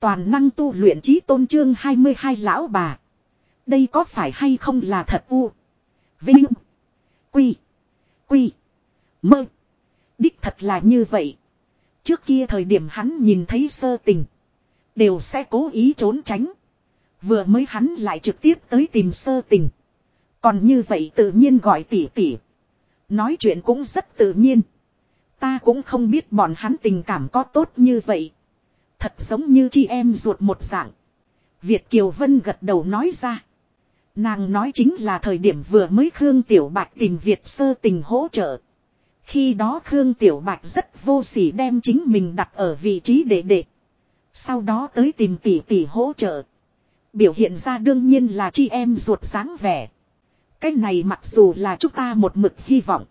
Toàn năng tu luyện trí tôn trương 22 lão bà. Đây có phải hay không là thật u? Vinh. Quy. Quy. Mơ. Đích thật là như vậy. Trước kia thời điểm hắn nhìn thấy sơ tình. Đều sẽ cố ý trốn tránh. Vừa mới hắn lại trực tiếp tới tìm sơ tình. Còn như vậy tự nhiên gọi tỉ tỉ. Nói chuyện cũng rất tự nhiên. Ta cũng không biết bọn hắn tình cảm có tốt như vậy. Thật giống như chị em ruột một dạng. Việt Kiều Vân gật đầu nói ra. Nàng nói chính là thời điểm vừa mới Khương Tiểu Bạch tìm Việt sơ tình hỗ trợ. Khi đó Khương Tiểu Bạch rất vô sỉ đem chính mình đặt ở vị trí đệ đệ. Sau đó tới tìm tỷ tỷ hỗ trợ. Biểu hiện ra đương nhiên là chị em ruột dáng vẻ. Cái này mặc dù là chúng ta một mực hy vọng.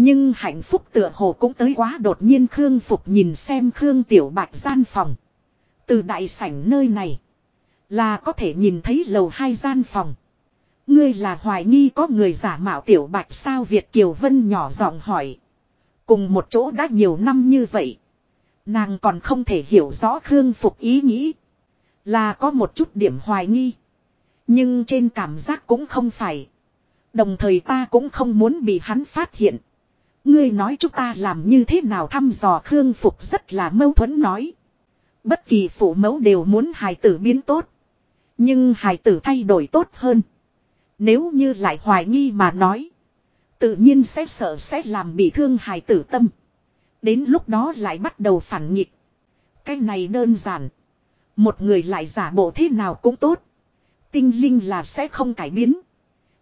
Nhưng hạnh phúc tựa hồ cũng tới quá đột nhiên Khương Phục nhìn xem Khương Tiểu Bạch gian phòng. Từ đại sảnh nơi này. Là có thể nhìn thấy lầu hai gian phòng. Ngươi là hoài nghi có người giả mạo Tiểu Bạch sao Việt Kiều Vân nhỏ giọng hỏi. Cùng một chỗ đã nhiều năm như vậy. Nàng còn không thể hiểu rõ Khương Phục ý nghĩ. Là có một chút điểm hoài nghi. Nhưng trên cảm giác cũng không phải. Đồng thời ta cũng không muốn bị hắn phát hiện. Ngươi nói chúng ta làm như thế nào thăm dò Khương Phục rất là mâu thuẫn nói. Bất kỳ phụ mẫu đều muốn hài tử biến tốt. Nhưng hài tử thay đổi tốt hơn. Nếu như lại hoài nghi mà nói. Tự nhiên sẽ sợ sẽ làm bị thương hài tử tâm. Đến lúc đó lại bắt đầu phản nghịch. Cái này đơn giản. Một người lại giả bộ thế nào cũng tốt. Tinh linh là sẽ không cải biến.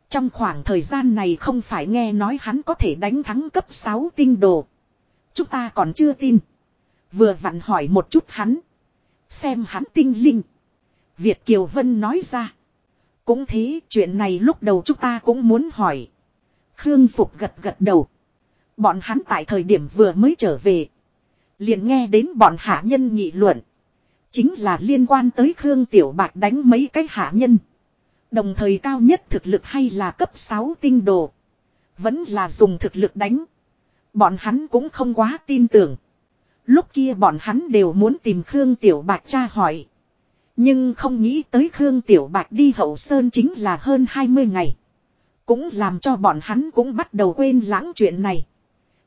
Trong khoảng thời gian này không phải nghe nói hắn có thể đánh thắng cấp 6 tinh đồ. Chúng ta còn chưa tin. Vừa vặn hỏi một chút hắn. Xem hắn tinh linh. Việt Kiều Vân nói ra. Cũng thế, chuyện này lúc đầu chúng ta cũng muốn hỏi. Khương Phục gật gật đầu. Bọn hắn tại thời điểm vừa mới trở về. Liền nghe đến bọn hạ nhân nghị luận. Chính là liên quan tới Khương Tiểu bạc đánh mấy cái hạ nhân. Đồng thời cao nhất thực lực hay là cấp 6 tinh đồ. Vẫn là dùng thực lực đánh. Bọn hắn cũng không quá tin tưởng. Lúc kia bọn hắn đều muốn tìm Khương Tiểu Bạch tra hỏi. Nhưng không nghĩ tới Khương Tiểu Bạch đi hậu sơn chính là hơn 20 ngày. Cũng làm cho bọn hắn cũng bắt đầu quên lãng chuyện này.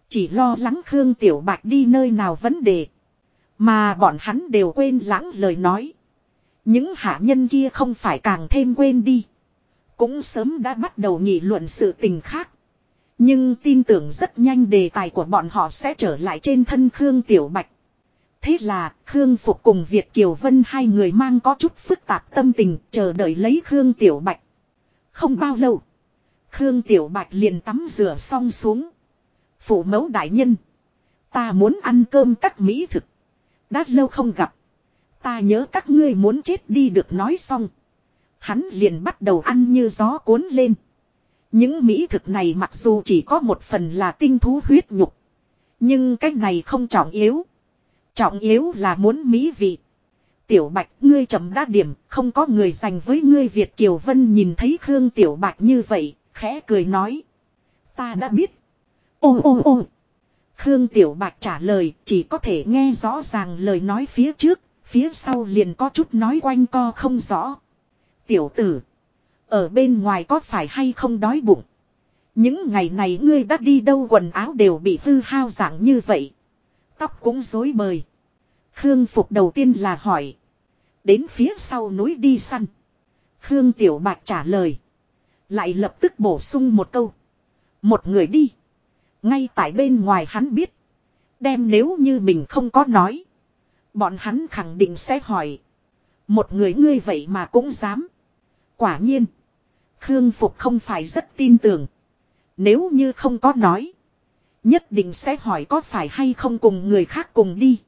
Chỉ lo lắng Khương Tiểu Bạch đi nơi nào vấn đề. Mà bọn hắn đều quên lãng lời nói. Những hạ nhân kia không phải càng thêm quên đi. Cũng sớm đã bắt đầu nghị luận sự tình khác. Nhưng tin tưởng rất nhanh đề tài của bọn họ sẽ trở lại trên thân Khương Tiểu Bạch. Thế là, Khương Phục cùng Việt Kiều Vân hai người mang có chút phức tạp tâm tình, chờ đợi lấy Khương Tiểu Bạch. Không bao lâu. Khương Tiểu Bạch liền tắm rửa xong xuống. Phụ mẫu đại nhân. Ta muốn ăn cơm các mỹ thực. Đã lâu không gặp. Ta nhớ các ngươi muốn chết đi được nói xong. Hắn liền bắt đầu ăn như gió cuốn lên. Những mỹ thực này mặc dù chỉ có một phần là tinh thú huyết nhục. Nhưng cái này không trọng yếu. Trọng yếu là muốn mỹ vị. Tiểu Bạch ngươi chậm đa điểm, không có người dành với ngươi Việt Kiều Vân nhìn thấy Khương Tiểu Bạch như vậy, khẽ cười nói. Ta đã biết. Ô ô ô. Khương Tiểu Bạch trả lời, chỉ có thể nghe rõ ràng lời nói phía trước, phía sau liền có chút nói quanh co không rõ. Tiểu tử. Ở bên ngoài có phải hay không đói bụng? Những ngày này ngươi đã đi đâu quần áo đều bị hư hao dạng như vậy. Tóc cũng rối bời. Khương Phục đầu tiên là hỏi. Đến phía sau núi đi săn. Khương Tiểu Bạch trả lời. Lại lập tức bổ sung một câu. Một người đi. Ngay tại bên ngoài hắn biết. Đem nếu như mình không có nói. Bọn hắn khẳng định sẽ hỏi. Một người ngươi vậy mà cũng dám. Quả nhiên. Khương Phục không phải rất tin tưởng. Nếu như không có nói. Nhất định sẽ hỏi có phải hay không cùng người khác cùng đi.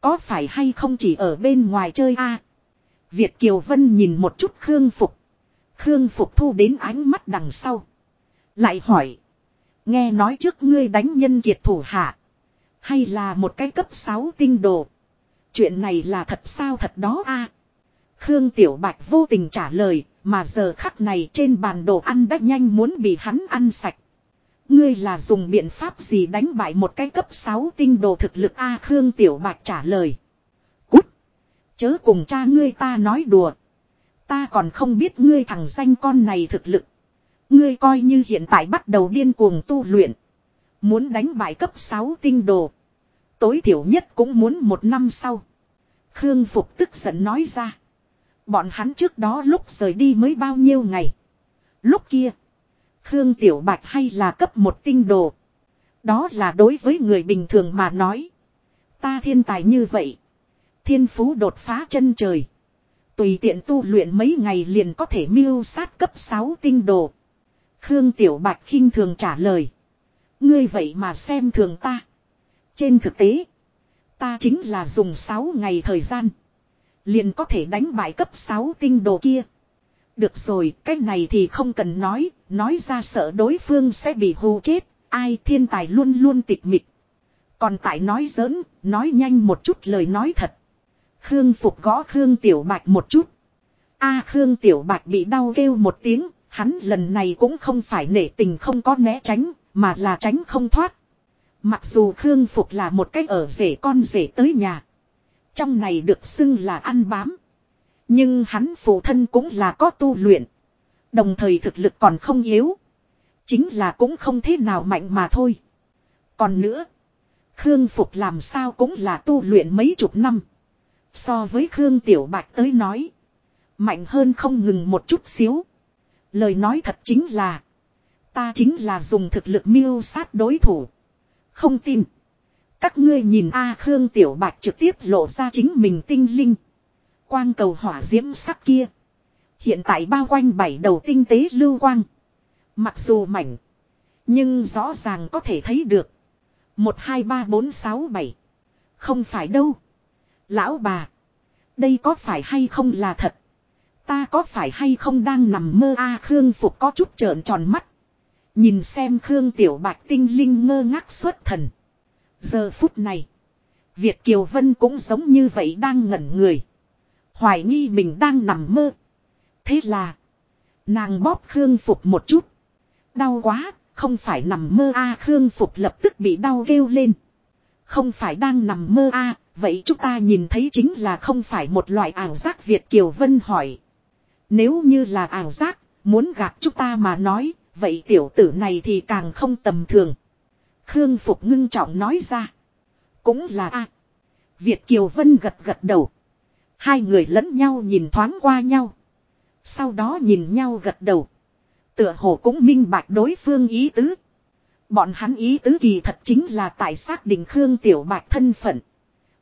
Có phải hay không chỉ ở bên ngoài chơi a Việt Kiều Vân nhìn một chút Khương Phục. Khương Phục thu đến ánh mắt đằng sau. Lại hỏi. Nghe nói trước ngươi đánh nhân kiệt thủ hạ. Hay là một cái cấp 6 tinh đồ. Chuyện này là thật sao thật đó a Khương Tiểu Bạch vô tình trả lời, mà giờ khắc này trên bàn đồ ăn đã nhanh muốn bị hắn ăn sạch. Ngươi là dùng biện pháp gì đánh bại một cái cấp 6 tinh đồ thực lực A Khương Tiểu Bạch trả lời. Cút! Chớ cùng cha ngươi ta nói đùa. Ta còn không biết ngươi thằng danh con này thực lực. Ngươi coi như hiện tại bắt đầu điên cuồng tu luyện. Muốn đánh bại cấp 6 tinh đồ. Tối thiểu nhất cũng muốn một năm sau. Khương Phục tức giận nói ra. Bọn hắn trước đó lúc rời đi mới bao nhiêu ngày. Lúc kia. Khương Tiểu Bạch hay là cấp một tinh đồ. Đó là đối với người bình thường mà nói. Ta thiên tài như vậy. Thiên phú đột phá chân trời. Tùy tiện tu luyện mấy ngày liền có thể miêu sát cấp 6 tinh đồ. Khương Tiểu Bạch khinh thường trả lời. Ngươi vậy mà xem thường ta. Trên thực tế. Ta chính là dùng 6 ngày thời gian. Liền có thể đánh bại cấp 6 tinh đồ kia. Được rồi, cái này thì không cần nói, nói ra sợ đối phương sẽ bị hù chết, ai thiên tài luôn luôn tịch mịch. Còn tại nói giỡn, nói nhanh một chút lời nói thật. Khương Phục gõ Khương Tiểu Bạch một chút. a Khương Tiểu Bạch bị đau kêu một tiếng, hắn lần này cũng không phải nể tình không có né tránh, mà là tránh không thoát. Mặc dù Khương Phục là một cách ở rể con rể tới nhà. Trong này được xưng là ăn bám. Nhưng hắn phụ thân cũng là có tu luyện. Đồng thời thực lực còn không yếu. Chính là cũng không thế nào mạnh mà thôi. Còn nữa. Khương Phục làm sao cũng là tu luyện mấy chục năm. So với Khương Tiểu Bạch tới nói. Mạnh hơn không ngừng một chút xíu. Lời nói thật chính là. Ta chính là dùng thực lực miêu sát đối thủ. Không tin. Các ngươi nhìn A Khương Tiểu Bạch trực tiếp lộ ra chính mình tinh linh. Quang cầu hỏa diễm sắc kia. Hiện tại bao quanh bảy đầu tinh tế lưu quang. Mặc dù mảnh. Nhưng rõ ràng có thể thấy được. Một, hai, ba, bốn, sáu, bảy Không phải đâu. Lão bà. Đây có phải hay không là thật. Ta có phải hay không đang nằm mơ a Khương Phục có chút trợn tròn mắt. Nhìn xem Khương Tiểu Bạch tinh linh ngơ ngác xuất thần. Giờ phút này. Việt Kiều Vân cũng giống như vậy đang ngẩn người. Hoài nghi mình đang nằm mơ. Thế là. Nàng bóp Khương Phục một chút. Đau quá, không phải nằm mơ a Khương Phục lập tức bị đau kêu lên. Không phải đang nằm mơ a vậy chúng ta nhìn thấy chính là không phải một loại ảo giác Việt Kiều Vân hỏi. Nếu như là ảo giác, muốn gạt chúng ta mà nói, vậy tiểu tử này thì càng không tầm thường. Khương Phục ngưng trọng nói ra. Cũng là a Việt Kiều Vân gật gật đầu. Hai người lẫn nhau nhìn thoáng qua nhau. Sau đó nhìn nhau gật đầu. Tựa hồ cũng minh bạch đối phương ý tứ. Bọn hắn ý tứ kỳ thật chính là tại xác định Khương Tiểu Bạch thân phận.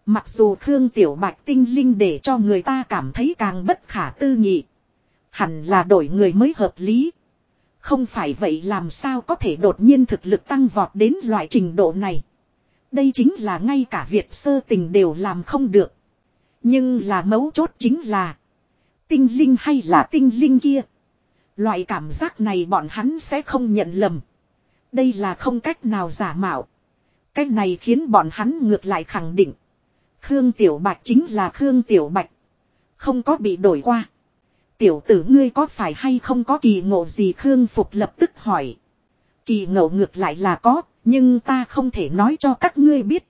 Mặc dù Khương Tiểu Bạch tinh linh để cho người ta cảm thấy càng bất khả tư nghị. Hẳn là đổi người mới hợp lý. Không phải vậy làm sao có thể đột nhiên thực lực tăng vọt đến loại trình độ này. Đây chính là ngay cả Việt sơ tình đều làm không được. Nhưng là mấu chốt chính là. Tinh linh hay là tinh linh kia. Loại cảm giác này bọn hắn sẽ không nhận lầm. Đây là không cách nào giả mạo. Cách này khiến bọn hắn ngược lại khẳng định. Khương Tiểu Bạch chính là Khương Tiểu Bạch. Không có bị đổi qua. Tiểu tử ngươi có phải hay không có kỳ ngộ gì Khương Phục lập tức hỏi. Kỳ ngộ ngược lại là có, nhưng ta không thể nói cho các ngươi biết.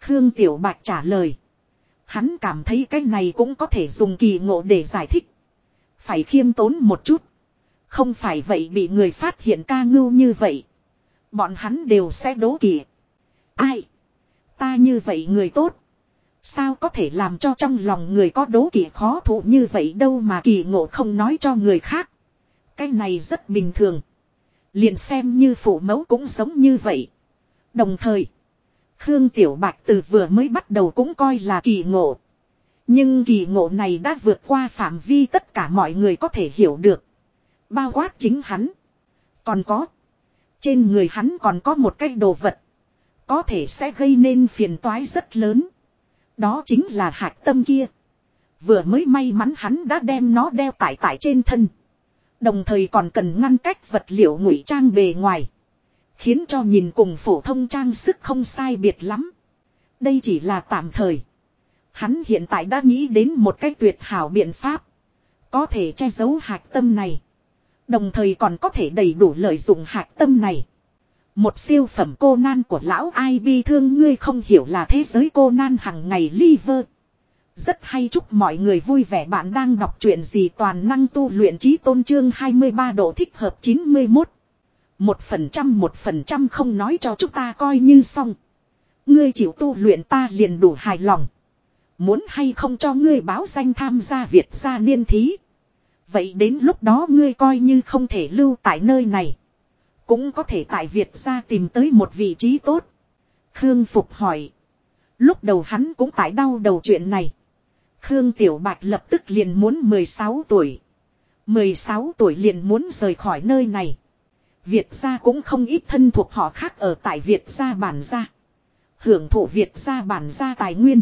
Khương Tiểu Bạch trả lời. Hắn cảm thấy cái này cũng có thể dùng kỳ ngộ để giải thích. Phải khiêm tốn một chút. Không phải vậy bị người phát hiện ca ngưu như vậy. Bọn hắn đều sẽ đố kỵ. Ai? Ta như vậy người tốt. Sao có thể làm cho trong lòng người có đố kỵ khó thụ như vậy đâu mà kỳ ngộ không nói cho người khác. Cái này rất bình thường. Liền xem như phụ mẫu cũng giống như vậy. Đồng thời. Khương Tiểu Bạch từ vừa mới bắt đầu cũng coi là kỳ ngộ. Nhưng kỳ ngộ này đã vượt qua phạm vi tất cả mọi người có thể hiểu được. Bao quát chính hắn. Còn có. Trên người hắn còn có một cái đồ vật. Có thể sẽ gây nên phiền toái rất lớn. Đó chính là hạt tâm kia. Vừa mới may mắn hắn đã đem nó đeo tải tải trên thân. Đồng thời còn cần ngăn cách vật liệu ngụy trang bề ngoài. Khiến cho nhìn cùng phổ thông trang sức không sai biệt lắm. Đây chỉ là tạm thời. Hắn hiện tại đã nghĩ đến một cách tuyệt hảo biện pháp. Có thể che giấu hạt tâm này. Đồng thời còn có thể đầy đủ lợi dụng hạt tâm này. Một siêu phẩm cô nan của lão ai bi thương ngươi không hiểu là thế giới cô nan hằng ngày liver. Rất hay chúc mọi người vui vẻ bạn đang đọc truyện gì toàn năng tu luyện trí tôn trương 23 độ thích hợp 91. Một phần trăm, một phần trăm không nói cho chúng ta coi như xong. Ngươi chịu tu luyện ta liền đủ hài lòng. Muốn hay không cho ngươi báo danh tham gia Việt gia niên thí. Vậy đến lúc đó ngươi coi như không thể lưu tại nơi này. Cũng có thể tại Việt gia tìm tới một vị trí tốt. Khương Phục hỏi. Lúc đầu hắn cũng tại đau đầu chuyện này. Khương Tiểu Bạch lập tức liền muốn 16 tuổi. 16 tuổi liền muốn rời khỏi nơi này. Việt gia cũng không ít thân thuộc họ khác ở tại Việt gia bản gia. Hưởng thụ Việt gia bản gia tài nguyên.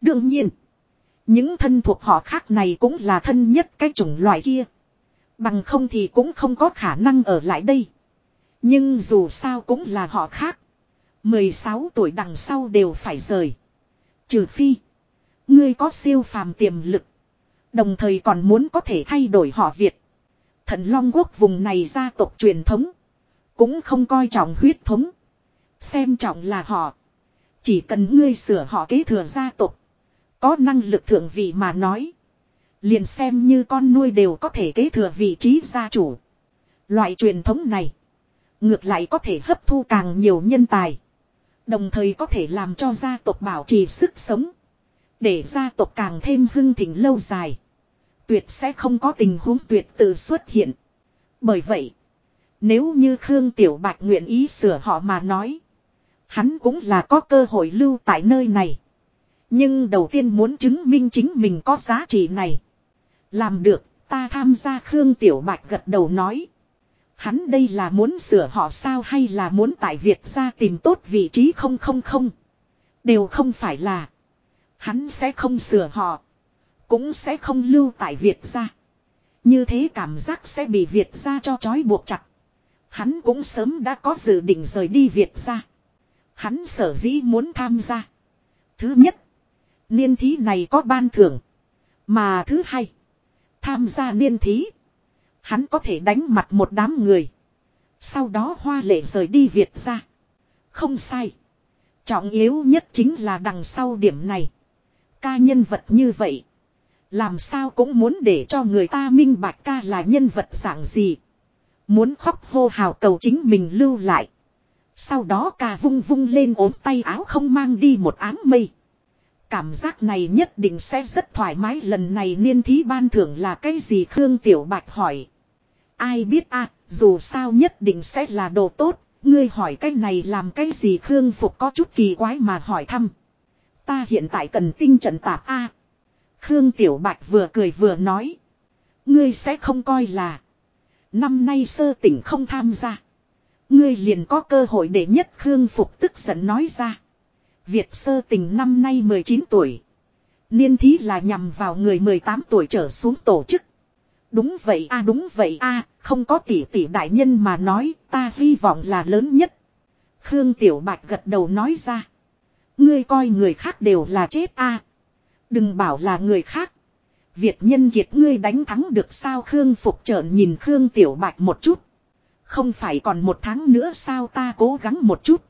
Đương nhiên. Những thân thuộc họ khác này cũng là thân nhất cái chủng loại kia. Bằng không thì cũng không có khả năng ở lại đây. Nhưng dù sao cũng là họ khác. 16 tuổi đằng sau đều phải rời. Trừ phi. Ngươi có siêu phàm tiềm lực. Đồng thời còn muốn có thể thay đổi họ Việt. Thần Long Quốc vùng này gia tộc truyền thống. Cũng không coi trọng huyết thống. Xem trọng là họ. Chỉ cần ngươi sửa họ kế thừa gia tộc. Có năng lực thượng vị mà nói. Liền xem như con nuôi đều có thể kế thừa vị trí gia chủ. Loại truyền thống này. Ngược lại có thể hấp thu càng nhiều nhân tài. Đồng thời có thể làm cho gia tộc bảo trì sức sống. Để gia tộc càng thêm hưng thịnh lâu dài. Tuyệt sẽ không có tình huống tuyệt tự xuất hiện. Bởi vậy. Nếu như Khương Tiểu Bạch nguyện ý sửa họ mà nói. Hắn cũng là có cơ hội lưu tại nơi này. Nhưng đầu tiên muốn chứng minh chính mình có giá trị này. Làm được, ta tham gia Khương Tiểu Bạch gật đầu nói. Hắn đây là muốn sửa họ sao hay là muốn tại Việt ra tìm tốt vị trí không không không. Đều không phải là. Hắn sẽ không sửa họ. Cũng sẽ không lưu tại Việt ra. Như thế cảm giác sẽ bị Việt ra cho chói buộc chặt. Hắn cũng sớm đã có dự định rời đi Việt ra. Hắn sở dĩ muốn tham gia. Thứ nhất. Niên thí này có ban thưởng. Mà thứ hai. Tham gia niên thí. Hắn có thể đánh mặt một đám người. Sau đó hoa lệ rời đi Việt ra. Không sai. Trọng yếu nhất chính là đằng sau điểm này. Ca nhân vật như vậy. Làm sao cũng muốn để cho người ta minh bạch ca là nhân vật dạng gì. Muốn khóc hô hào cầu chính mình lưu lại. Sau đó ca vung vung lên ốm tay áo không mang đi một áng mây. Cảm giác này nhất định sẽ rất thoải mái lần này niên thí ban thưởng là cái gì Khương Tiểu Bạch hỏi. Ai biết a dù sao nhất định sẽ là đồ tốt, ngươi hỏi cái này làm cái gì Khương Phục có chút kỳ quái mà hỏi thăm. Ta hiện tại cần tinh trận tạp a Khương Tiểu Bạch vừa cười vừa nói. Ngươi sẽ không coi là. Năm nay sơ tỉnh không tham gia. Ngươi liền có cơ hội để nhất Khương Phục tức giận nói ra. Việt sơ tình năm nay 19 tuổi. Niên thí là nhằm vào người 18 tuổi trở xuống tổ chức. Đúng vậy a, đúng vậy a, không có tỷ tỷ đại nhân mà nói, ta hy vọng là lớn nhất. Khương Tiểu Bạch gật đầu nói ra. Ngươi coi người khác đều là chết a Đừng bảo là người khác. Việt nhân kiệt ngươi đánh thắng được sao Khương Phục trợn nhìn Khương Tiểu Bạch một chút. Không phải còn một tháng nữa sao ta cố gắng một chút.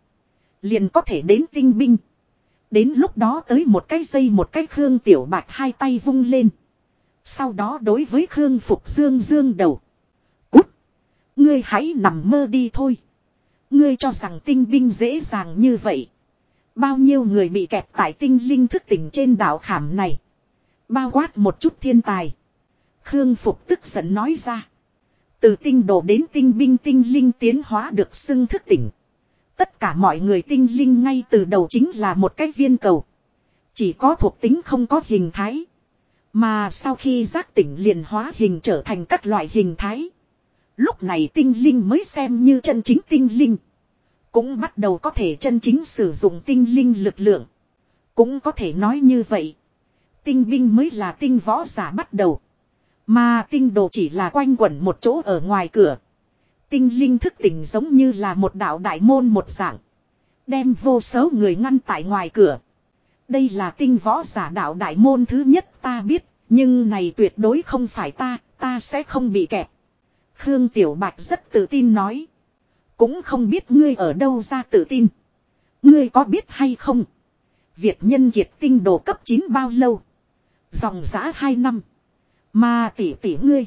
Liền có thể đến tinh binh. Đến lúc đó tới một cái dây, một cái Khương Tiểu Bạch hai tay vung lên. Sau đó đối với Khương Phục Dương Dương đầu. Cút. Ngươi hãy nằm mơ đi thôi. Ngươi cho rằng tinh binh dễ dàng như vậy. Bao nhiêu người bị kẹp tại tinh linh thức tỉnh trên đảo khảm này. Bao quát một chút thiên tài. Khương Phục tức giận nói ra. Từ tinh đồ đến tinh binh tinh linh tiến hóa được xưng thức tỉnh. Tất cả mọi người tinh linh ngay từ đầu chính là một cái viên cầu. Chỉ có thuộc tính không có hình thái. Mà sau khi giác tỉnh liền hóa hình trở thành các loại hình thái. Lúc này tinh linh mới xem như chân chính tinh linh. Cũng bắt đầu có thể chân chính sử dụng tinh linh lực lượng. Cũng có thể nói như vậy. Tinh binh mới là tinh võ giả bắt đầu. Mà tinh đồ chỉ là quanh quẩn một chỗ ở ngoài cửa. Tinh linh thức tỉnh giống như là một đạo đại môn một dạng. Đem vô số người ngăn tại ngoài cửa. Đây là tinh võ giả đạo đại môn thứ nhất ta biết, nhưng này tuyệt đối không phải ta, ta sẽ không bị kẹt. Khương Tiểu Bạch rất tự tin nói. Cũng không biết ngươi ở đâu ra tự tin. Ngươi có biết hay không? Việt nhân kiệt tinh đồ cấp 9 bao lâu? Dòng giã hai năm. Mà tỷ tỷ ngươi.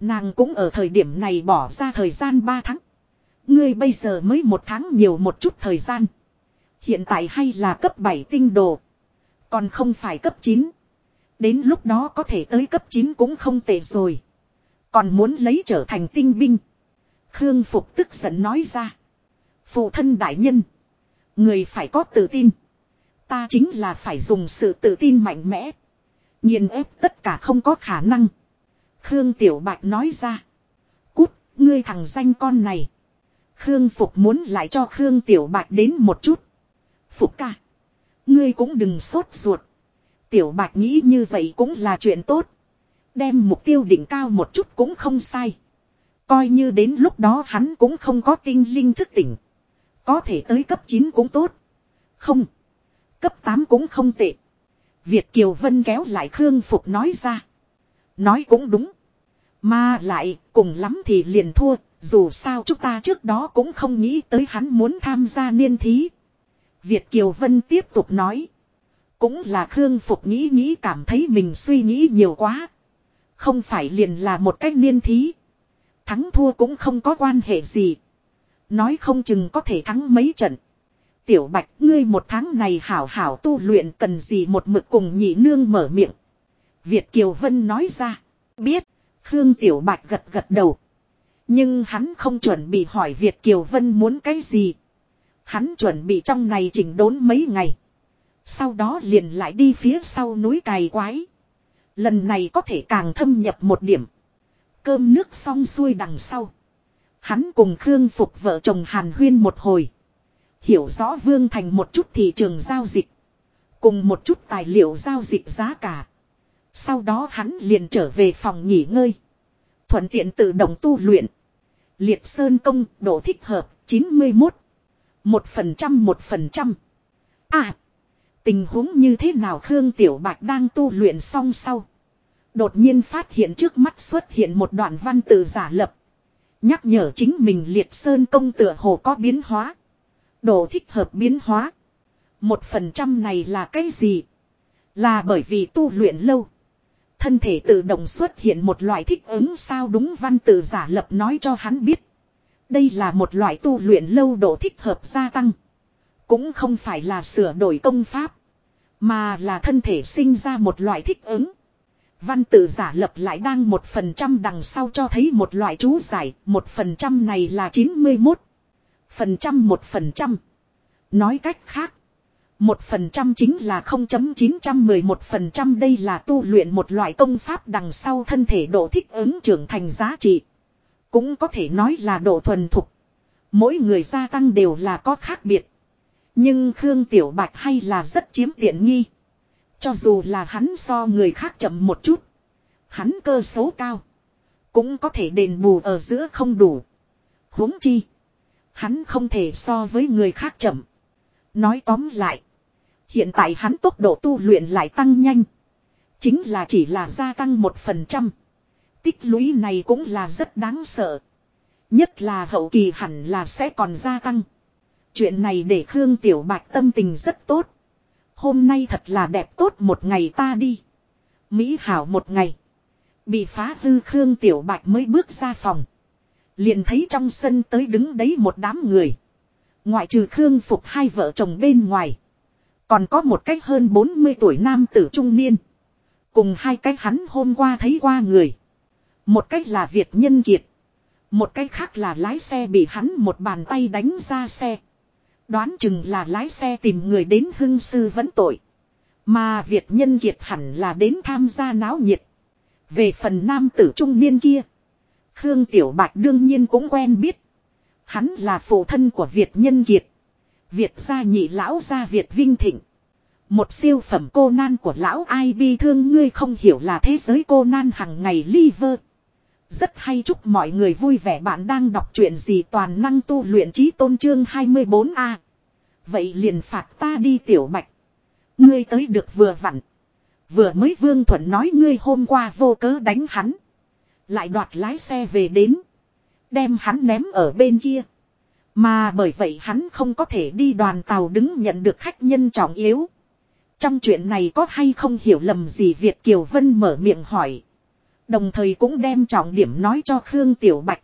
Nàng cũng ở thời điểm này bỏ ra thời gian ba tháng. Ngươi bây giờ mới một tháng nhiều một chút thời gian. Hiện tại hay là cấp 7 tinh đồ. Còn không phải cấp 9. Đến lúc đó có thể tới cấp 9 cũng không tệ rồi. Còn muốn lấy trở thành tinh binh. Khương Phục tức giận nói ra. Phụ thân đại nhân. Người phải có tự tin. Ta chính là phải dùng sự tự tin mạnh mẽ. nhiên ép tất cả không có khả năng. Khương Tiểu Bạch nói ra. Cút, ngươi thằng danh con này. Khương Phục muốn lại cho Khương Tiểu Bạch đến một chút. Phục ca. Ngươi cũng đừng sốt ruột. Tiểu Bạch nghĩ như vậy cũng là chuyện tốt. Đem mục tiêu đỉnh cao một chút cũng không sai. Coi như đến lúc đó hắn cũng không có tinh linh thức tỉnh. Có thể tới cấp 9 cũng tốt. Không. Cấp 8 cũng không tệ. Việt Kiều Vân kéo lại Khương Phục nói ra. Nói cũng đúng. Mà lại, cùng lắm thì liền thua, dù sao chúng ta trước đó cũng không nghĩ tới hắn muốn tham gia niên thí. Việt Kiều Vân tiếp tục nói. Cũng là Khương Phục nghĩ nghĩ cảm thấy mình suy nghĩ nhiều quá. Không phải liền là một cách niên thí. Thắng thua cũng không có quan hệ gì. Nói không chừng có thể thắng mấy trận. Tiểu Bạch, ngươi một tháng này hảo hảo tu luyện cần gì một mực cùng nhị nương mở miệng. Việt Kiều Vân nói ra. Biết. Khương Tiểu Bạch gật gật đầu. Nhưng hắn không chuẩn bị hỏi Việt Kiều Vân muốn cái gì. Hắn chuẩn bị trong này chỉnh đốn mấy ngày. Sau đó liền lại đi phía sau núi cài quái. Lần này có thể càng thâm nhập một điểm. Cơm nước xong xuôi đằng sau. Hắn cùng Khương Phục vợ chồng Hàn Huyên một hồi. Hiểu rõ Vương Thành một chút thị trường giao dịch. Cùng một chút tài liệu giao dịch giá cả. Sau đó hắn liền trở về phòng nghỉ ngơi. Thuận tiện tự động tu luyện. Liệt Sơn Công, độ thích hợp 91. Một phần trăm, một phần trăm. À. Tình huống như thế nào Khương Tiểu Bạch đang tu luyện xong sau. Đột nhiên phát hiện trước mắt xuất hiện một đoạn văn tự giả lập. Nhắc nhở chính mình liệt sơn công tựa hồ có biến hóa. Độ thích hợp biến hóa. Một phần trăm này là cái gì? Là bởi vì tu luyện lâu. Thân thể tự động xuất hiện một loại thích ứng sao đúng văn tự giả lập nói cho hắn biết. Đây là một loại tu luyện lâu độ thích hợp gia tăng. Cũng không phải là sửa đổi công pháp. Mà là thân thể sinh ra một loại thích ứng. Văn tự giả lập lại đang một phần trăm đằng sau cho thấy một loại chú giải. Một phần trăm này là 91. Phần trăm một phần trăm. Nói cách khác. Một phần trăm chính là 0.911 phần trăm, đây là tu luyện một loại công pháp đằng sau thân thể độ thích ứng trưởng thành giá trị. Cũng có thể nói là độ thuần thục. Mỗi người gia tăng đều là có khác biệt. Nhưng Khương Tiểu Bạch hay là rất chiếm tiện nghi. Cho dù là hắn so người khác chậm một chút. Hắn cơ số cao. Cũng có thể đền bù ở giữa không đủ. huống chi. Hắn không thể so với người khác chậm. Nói tóm lại. Hiện tại hắn tốc độ tu luyện lại tăng nhanh. Chính là chỉ là gia tăng một phần trăm. Tích lũy này cũng là rất đáng sợ. Nhất là hậu kỳ hẳn là sẽ còn gia tăng. Chuyện này để Khương Tiểu Bạch tâm tình rất tốt. Hôm nay thật là đẹp tốt một ngày ta đi. Mỹ hảo một ngày. Bị phá hư Khương Tiểu Bạch mới bước ra phòng. Liền thấy trong sân tới đứng đấy một đám người. Ngoại trừ Khương Phục hai vợ chồng bên ngoài. Còn có một cách hơn 40 tuổi nam tử trung niên. Cùng hai cách hắn hôm qua thấy qua người. Một cách là Việt Nhân Kiệt. Một cách khác là lái xe bị hắn một bàn tay đánh ra xe. Đoán chừng là lái xe tìm người đến hưng sư vẫn tội. Mà Việt Nhân Kiệt hẳn là đến tham gia náo nhiệt. Về phần nam tử trung niên kia. Khương Tiểu Bạch đương nhiên cũng quen biết. Hắn là phụ thân của Việt Nhân Kiệt. Việt gia nhị lão gia Việt Vinh Thịnh. Một siêu phẩm cô nan của lão ai bi thương, ngươi không hiểu là thế giới cô nan hằng ngày liver. Rất hay chúc mọi người vui vẻ bạn đang đọc chuyện gì toàn năng tu luyện trí tôn trương 24A. Vậy liền phạt ta đi, tiểu bạch. Ngươi tới được vừa vặn. Vừa mới Vương Thuận nói ngươi hôm qua vô cớ đánh hắn. Lại đoạt lái xe về đến. Đem hắn ném ở bên kia. Mà bởi vậy hắn không có thể đi đoàn tàu đứng nhận được khách nhân trọng yếu. Trong chuyện này có hay không hiểu lầm gì Việt Kiều Vân mở miệng hỏi. Đồng thời cũng đem trọng điểm nói cho Khương Tiểu Bạch.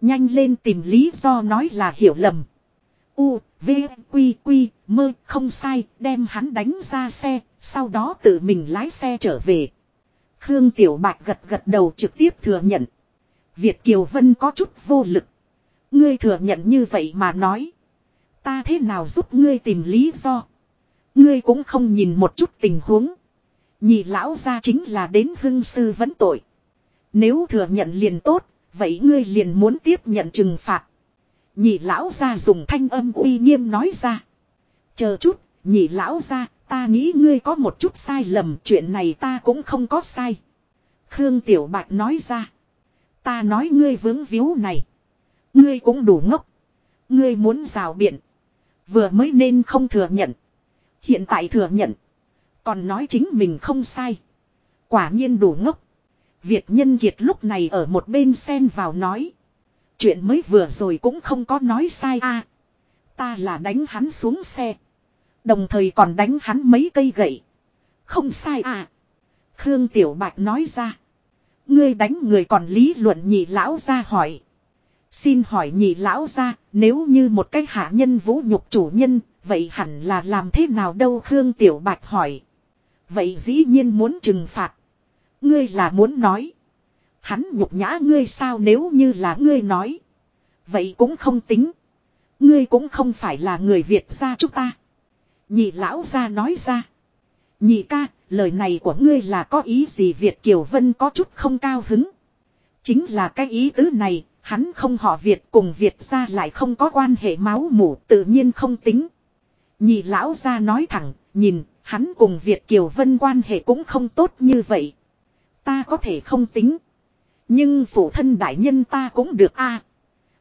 Nhanh lên tìm lý do nói là hiểu lầm. U, V, Quy, Quy, mơ, không sai, đem hắn đánh ra xe, sau đó tự mình lái xe trở về. Khương Tiểu Bạch gật gật đầu trực tiếp thừa nhận. Việt Kiều Vân có chút vô lực. Ngươi thừa nhận như vậy mà nói. Ta thế nào giúp ngươi tìm lý do. Ngươi cũng không nhìn một chút tình huống. Nhị lão ra chính là đến hưng sư vấn tội. Nếu thừa nhận liền tốt, vậy ngươi liền muốn tiếp nhận trừng phạt. Nhị lão ra dùng thanh âm uy nghiêm nói ra. Chờ chút, nhị lão ra, ta nghĩ ngươi có một chút sai lầm, chuyện này ta cũng không có sai. Khương Tiểu Bạch nói ra. Ta nói ngươi vướng víu này. Ngươi cũng đủ ngốc. Ngươi muốn rào biện. Vừa mới nên không thừa nhận. Hiện tại thừa nhận. Còn nói chính mình không sai. Quả nhiên đủ ngốc. Việt Nhân Kiệt lúc này ở một bên xen vào nói. Chuyện mới vừa rồi cũng không có nói sai a. ta là đánh hắn xuống xe. Đồng thời còn đánh hắn mấy cây gậy. Không sai à. Khương Tiểu Bạch nói ra. Ngươi đánh người còn lý luận nhị lão ra hỏi. Xin hỏi nhị lão ra, nếu như một cái hạ nhân vũ nhục chủ nhân, vậy hẳn là làm thế nào đâu Khương Tiểu Bạch hỏi. Vậy dĩ nhiên muốn trừng phạt. Ngươi là muốn nói. Hắn nhục nhã ngươi sao nếu như là ngươi nói. Vậy cũng không tính. Ngươi cũng không phải là người Việt gia chúng ta. Nhị lão gia nói ra. Nhị ca, lời này của ngươi là có ý gì Việt Kiều Vân có chút không cao hứng. Chính là cái ý tứ này, hắn không họ Việt cùng Việt gia lại không có quan hệ máu mủ tự nhiên không tính. Nhị lão gia nói thẳng, nhìn, hắn cùng Việt Kiều Vân quan hệ cũng không tốt như vậy. Ta có thể không tính. Nhưng phụ thân đại nhân ta cũng được a.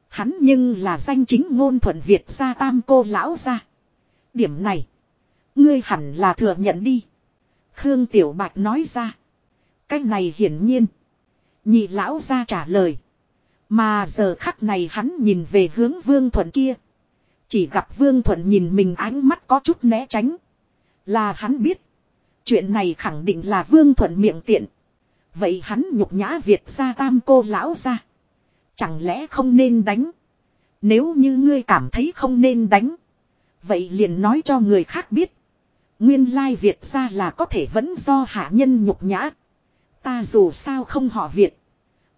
Hắn nhưng là danh chính ngôn thuận Việt gia tam cô lão gia. Điểm này. Ngươi hẳn là thừa nhận đi. Khương Tiểu Bạch nói ra. Cái này hiển nhiên. Nhị lão gia trả lời. Mà giờ khắc này hắn nhìn về hướng Vương Thuận kia. Chỉ gặp Vương Thuận nhìn mình ánh mắt có chút né tránh. Là hắn biết. Chuyện này khẳng định là Vương Thuận miệng tiện. Vậy hắn nhục nhã Việt ra tam cô lão ra. Chẳng lẽ không nên đánh. Nếu như ngươi cảm thấy không nên đánh. Vậy liền nói cho người khác biết. Nguyên lai Việt ra là có thể vẫn do hạ nhân nhục nhã. Ta dù sao không họ Việt.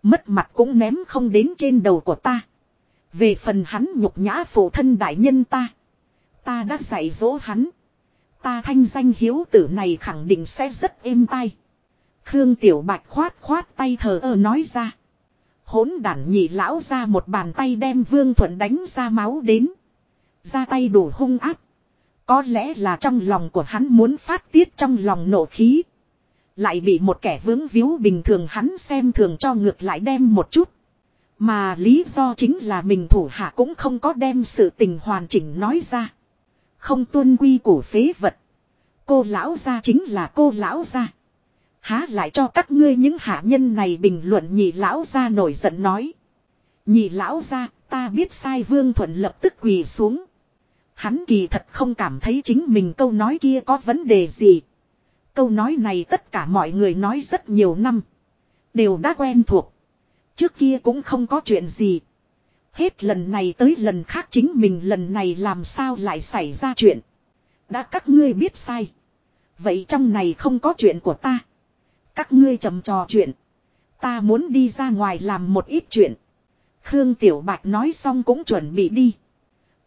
Mất mặt cũng ném không đến trên đầu của ta. Về phần hắn nhục nhã phụ thân đại nhân ta. Ta đã dạy dỗ hắn. Ta thanh danh hiếu tử này khẳng định sẽ rất êm tai. Khương Tiểu Bạch khoát khoát tay thờ ơ nói ra. Hỗn đản nhị lão ra một bàn tay đem Vương Thuận đánh ra máu đến. Ra tay đủ hung áp. Có lẽ là trong lòng của hắn muốn phát tiết trong lòng nổ khí. Lại bị một kẻ vướng víu bình thường hắn xem thường cho ngược lại đem một chút. Mà lý do chính là mình thủ hạ cũng không có đem sự tình hoàn chỉnh nói ra. Không tuân quy của phế vật. Cô lão gia chính là cô lão gia. Há lại cho các ngươi những hạ nhân này bình luận nhị lão gia nổi giận nói. Nhị lão gia, ta biết sai vương thuận lập tức quỳ xuống. Hắn kỳ thật không cảm thấy chính mình câu nói kia có vấn đề gì. Câu nói này tất cả mọi người nói rất nhiều năm. Đều đã quen thuộc. Trước kia cũng không có chuyện gì. Hết lần này tới lần khác chính mình lần này làm sao lại xảy ra chuyện. Đã các ngươi biết sai. Vậy trong này không có chuyện của ta. Các ngươi trầm trò chuyện. Ta muốn đi ra ngoài làm một ít chuyện. Khương Tiểu Bạch nói xong cũng chuẩn bị đi.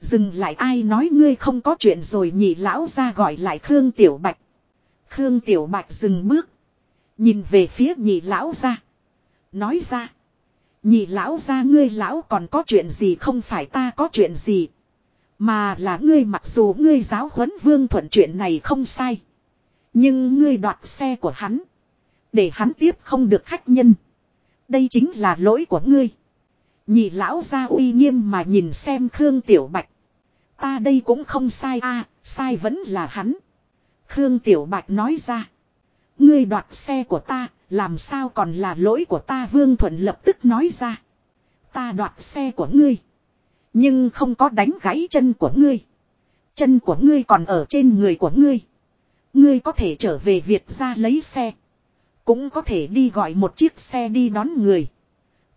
Dừng lại ai nói ngươi không có chuyện rồi nhị lão ra gọi lại Khương Tiểu Bạch. Khương Tiểu Bạch dừng bước. Nhìn về phía nhị lão ra. Nói ra. Nhị lão ra ngươi lão còn có chuyện gì không phải ta có chuyện gì. Mà là ngươi mặc dù ngươi giáo huấn vương thuận chuyện này không sai. Nhưng ngươi đoạt xe của hắn. Để hắn tiếp không được khách nhân. Đây chính là lỗi của ngươi. Nhị lão ra uy nghiêm mà nhìn xem Khương Tiểu Bạch. Ta đây cũng không sai a sai vẫn là hắn. Khương Tiểu Bạch nói ra. Ngươi đoạt xe của ta, làm sao còn là lỗi của ta Vương Thuận lập tức nói ra. Ta đoạt xe của ngươi. Nhưng không có đánh gãy chân của ngươi. Chân của ngươi còn ở trên người của ngươi. Ngươi có thể trở về Việt ra lấy xe. Cũng có thể đi gọi một chiếc xe đi đón người.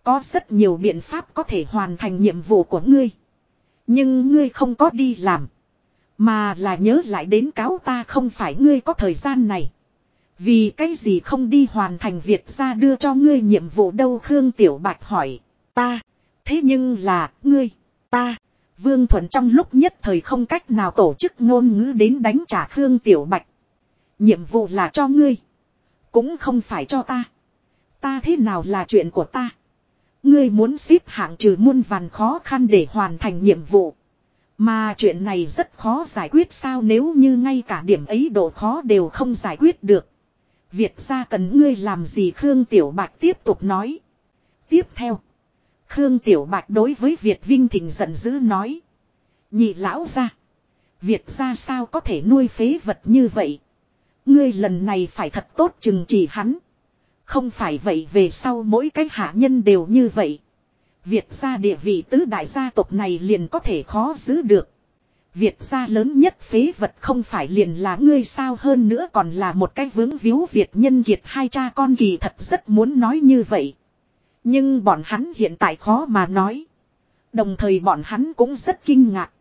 Có rất nhiều biện pháp có thể hoàn thành nhiệm vụ của ngươi. Nhưng ngươi không có đi làm. Mà là nhớ lại đến cáo ta không phải ngươi có thời gian này. Vì cái gì không đi hoàn thành việc ra đưa cho ngươi nhiệm vụ đâu Khương Tiểu Bạch hỏi. Ta. Thế nhưng là, ngươi, ta. Vương Thuận trong lúc nhất thời không cách nào tổ chức ngôn ngữ đến đánh trả Khương Tiểu Bạch. Nhiệm vụ là cho ngươi. Cũng không phải cho ta. Ta thế nào là chuyện của ta. Ngươi muốn xếp hạng trừ muôn vàn khó khăn để hoàn thành nhiệm vụ. Mà chuyện này rất khó giải quyết sao nếu như ngay cả điểm ấy độ khó đều không giải quyết được. Việt ra cần ngươi làm gì Khương Tiểu Bạch tiếp tục nói. Tiếp theo. Khương Tiểu Bạch đối với Việt Vinh Thịnh giận dữ nói. Nhị lão ra. Việt ra sao có thể nuôi phế vật như vậy. Ngươi lần này phải thật tốt chừng chỉ hắn. Không phải vậy về sau mỗi cái hạ nhân đều như vậy. Việt gia địa vị tứ đại gia tộc này liền có thể khó giữ được. Việt gia lớn nhất phế vật không phải liền là ngươi sao hơn nữa còn là một cái vướng víu Việt nhân kiệt hai cha con kỳ thật rất muốn nói như vậy. Nhưng bọn hắn hiện tại khó mà nói. Đồng thời bọn hắn cũng rất kinh ngạc.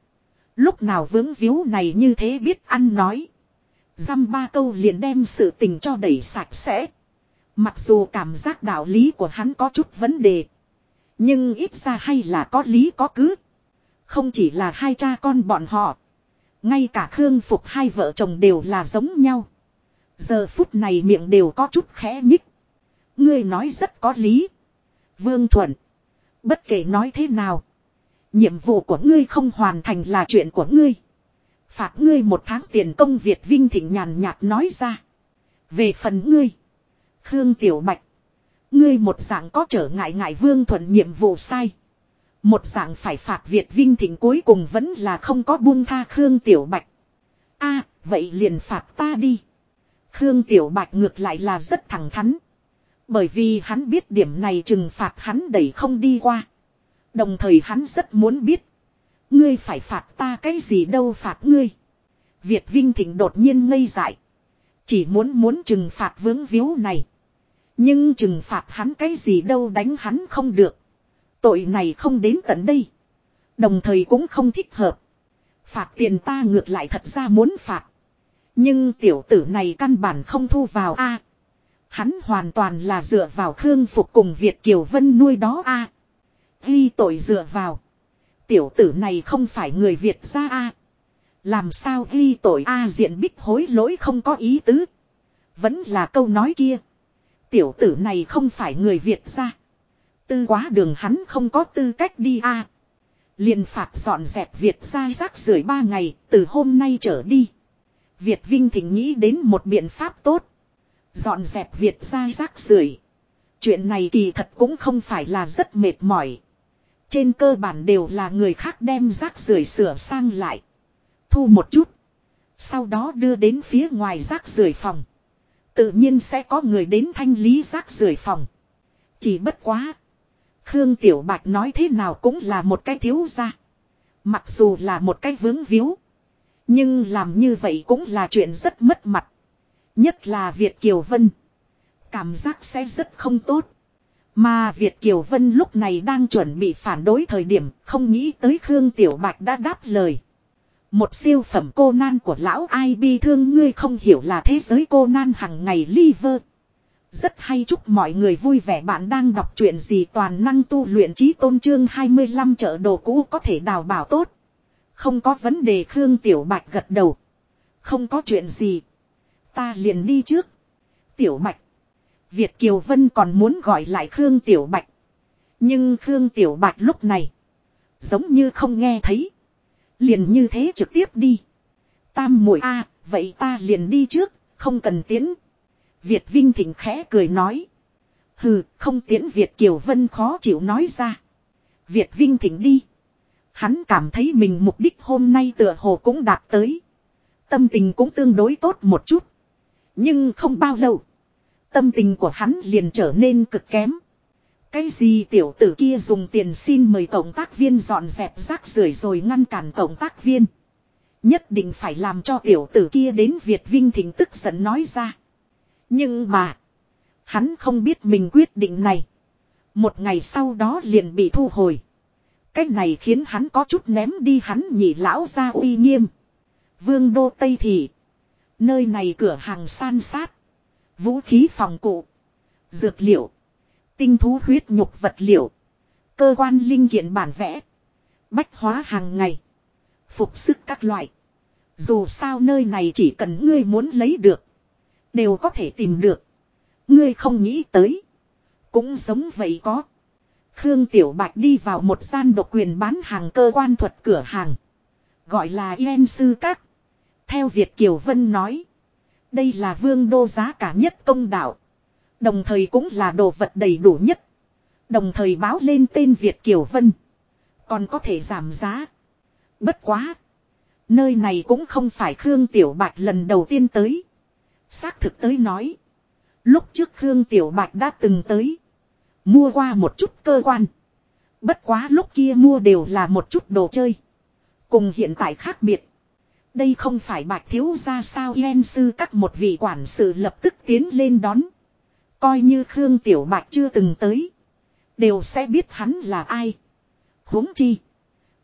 Lúc nào vướng víu này như thế biết ăn nói. Dăm ba câu liền đem sự tình cho đẩy sạch sẽ. Mặc dù cảm giác đạo lý của hắn có chút vấn đề. Nhưng ít ra hay là có lý có cứ. Không chỉ là hai cha con bọn họ. Ngay cả Khương Phục hai vợ chồng đều là giống nhau. Giờ phút này miệng đều có chút khẽ nhích. Ngươi nói rất có lý. Vương Thuận. Bất kể nói thế nào. Nhiệm vụ của ngươi không hoàn thành là chuyện của ngươi. Phạt ngươi một tháng tiền công Việt Vinh Thịnh nhàn nhạt nói ra. Về phần ngươi. Khương Tiểu Bạch. Ngươi một dạng có trở ngại ngại Vương Thuận nhiệm vụ sai. Một dạng phải phạt Việt Vinh Thịnh cuối cùng vẫn là không có buông tha Khương Tiểu Bạch. a, vậy liền phạt ta đi. Khương Tiểu Bạch ngược lại là rất thẳng thắn. Bởi vì hắn biết điểm này trừng phạt hắn đẩy không đi qua. Đồng thời hắn rất muốn biết. Ngươi phải phạt ta cái gì đâu phạt ngươi. Việt Vinh Thịnh đột nhiên ngây dại. Chỉ muốn muốn trừng phạt vướng víu này. Nhưng trừng phạt hắn cái gì đâu đánh hắn không được. Tội này không đến tận đây. Đồng thời cũng không thích hợp. Phạt tiền ta ngược lại thật ra muốn phạt. Nhưng tiểu tử này căn bản không thu vào a. hắn hoàn toàn là dựa vào Khương Phục cùng Việt Kiều Vân nuôi đó a. Ghi tội dựa vào. Tiểu tử này không phải người Việt ra a. Làm sao ghi tội a diện bích hối lỗi không có ý tứ. Vẫn là câu nói kia. Tiểu tử này không phải người Việt ra. Tư quá đường hắn không có tư cách đi a. liền phạt dọn dẹp Việt ra rác rưởi ba ngày, từ hôm nay trở đi. Việt Vinh Thịnh nghĩ đến một biện pháp tốt. Dọn dẹp Việt ra rác rưởi. Chuyện này kỳ thật cũng không phải là rất mệt mỏi. Trên cơ bản đều là người khác đem rác rưởi sửa sang lại. Thu một chút. Sau đó đưa đến phía ngoài rác rưởi phòng. Tự nhiên sẽ có người đến thanh lý rác rưởi phòng. Chỉ bất quá. Khương Tiểu Bạch nói thế nào cũng là một cái thiếu gia. Mặc dù là một cái vướng víu. Nhưng làm như vậy cũng là chuyện rất mất mặt. Nhất là Việt Kiều Vân. Cảm giác sẽ rất không tốt. Mà Việt Kiều Vân lúc này đang chuẩn bị phản đối thời điểm, không nghĩ tới Khương Tiểu Bạch đã đáp lời. Một siêu phẩm cô nan của lão ai bi thương, ngươi không hiểu là thế giới cô nan hằng ngày liver. Rất hay chúc mọi người vui vẻ bạn đang đọc truyện gì toàn năng tu luyện trí tôn trương 25 chợ đồ cũ có thể đào bảo tốt. Không có vấn đề Khương Tiểu Bạch gật đầu. Không có chuyện gì. Ta liền đi trước. Tiểu Bạch. Việt Kiều Vân còn muốn gọi lại Khương Tiểu Bạch. Nhưng Khương Tiểu Bạch lúc này. Giống như không nghe thấy. Liền như thế trực tiếp đi. Tam muội a vậy ta liền đi trước, không cần tiến. Việt Vinh Thịnh khẽ cười nói. Hừ, không tiễn Việt Kiều Vân khó chịu nói ra. Việt Vinh Thịnh đi. Hắn cảm thấy mình mục đích hôm nay tựa hồ cũng đạt tới. Tâm tình cũng tương đối tốt một chút. Nhưng không bao lâu. Tâm tình của hắn liền trở nên cực kém. Cái gì tiểu tử kia dùng tiền xin mời cộng tác viên dọn dẹp rác rưởi rồi ngăn cản cộng tác viên. Nhất định phải làm cho tiểu tử kia đến Việt Vinh Thịnh tức giận nói ra. Nhưng mà. Hắn không biết mình quyết định này. Một ngày sau đó liền bị thu hồi. Cách này khiến hắn có chút ném đi hắn nhị lão ra uy nghiêm. Vương đô Tây Thị. Nơi này cửa hàng san sát. Vũ khí phòng cụ. Dược liệu. Tinh thú huyết nhục vật liệu. Cơ quan linh kiện bản vẽ. Bách hóa hàng ngày. Phục sức các loại. Dù sao nơi này chỉ cần ngươi muốn lấy được. Đều có thể tìm được. Ngươi không nghĩ tới. Cũng giống vậy có. Khương Tiểu Bạch đi vào một gian độc quyền bán hàng cơ quan thuật cửa hàng. Gọi là Yên Sư Các. Theo Việt Kiều Vân nói. Đây là vương đô giá cả nhất công đạo. Đồng thời cũng là đồ vật đầy đủ nhất. Đồng thời báo lên tên Việt Kiều Vân. Còn có thể giảm giá. Bất quá. Nơi này cũng không phải Khương Tiểu Bạch lần đầu tiên tới. Xác thực tới nói. Lúc trước Khương Tiểu Bạch đã từng tới. Mua qua một chút cơ quan. Bất quá lúc kia mua đều là một chút đồ chơi. Cùng hiện tại khác biệt. Đây không phải bạch thiếu ra sao Yen sư các một vị quản sự lập tức tiến lên đón. Coi như Khương Tiểu Bạch chưa từng tới. Đều sẽ biết hắn là ai. huống chi.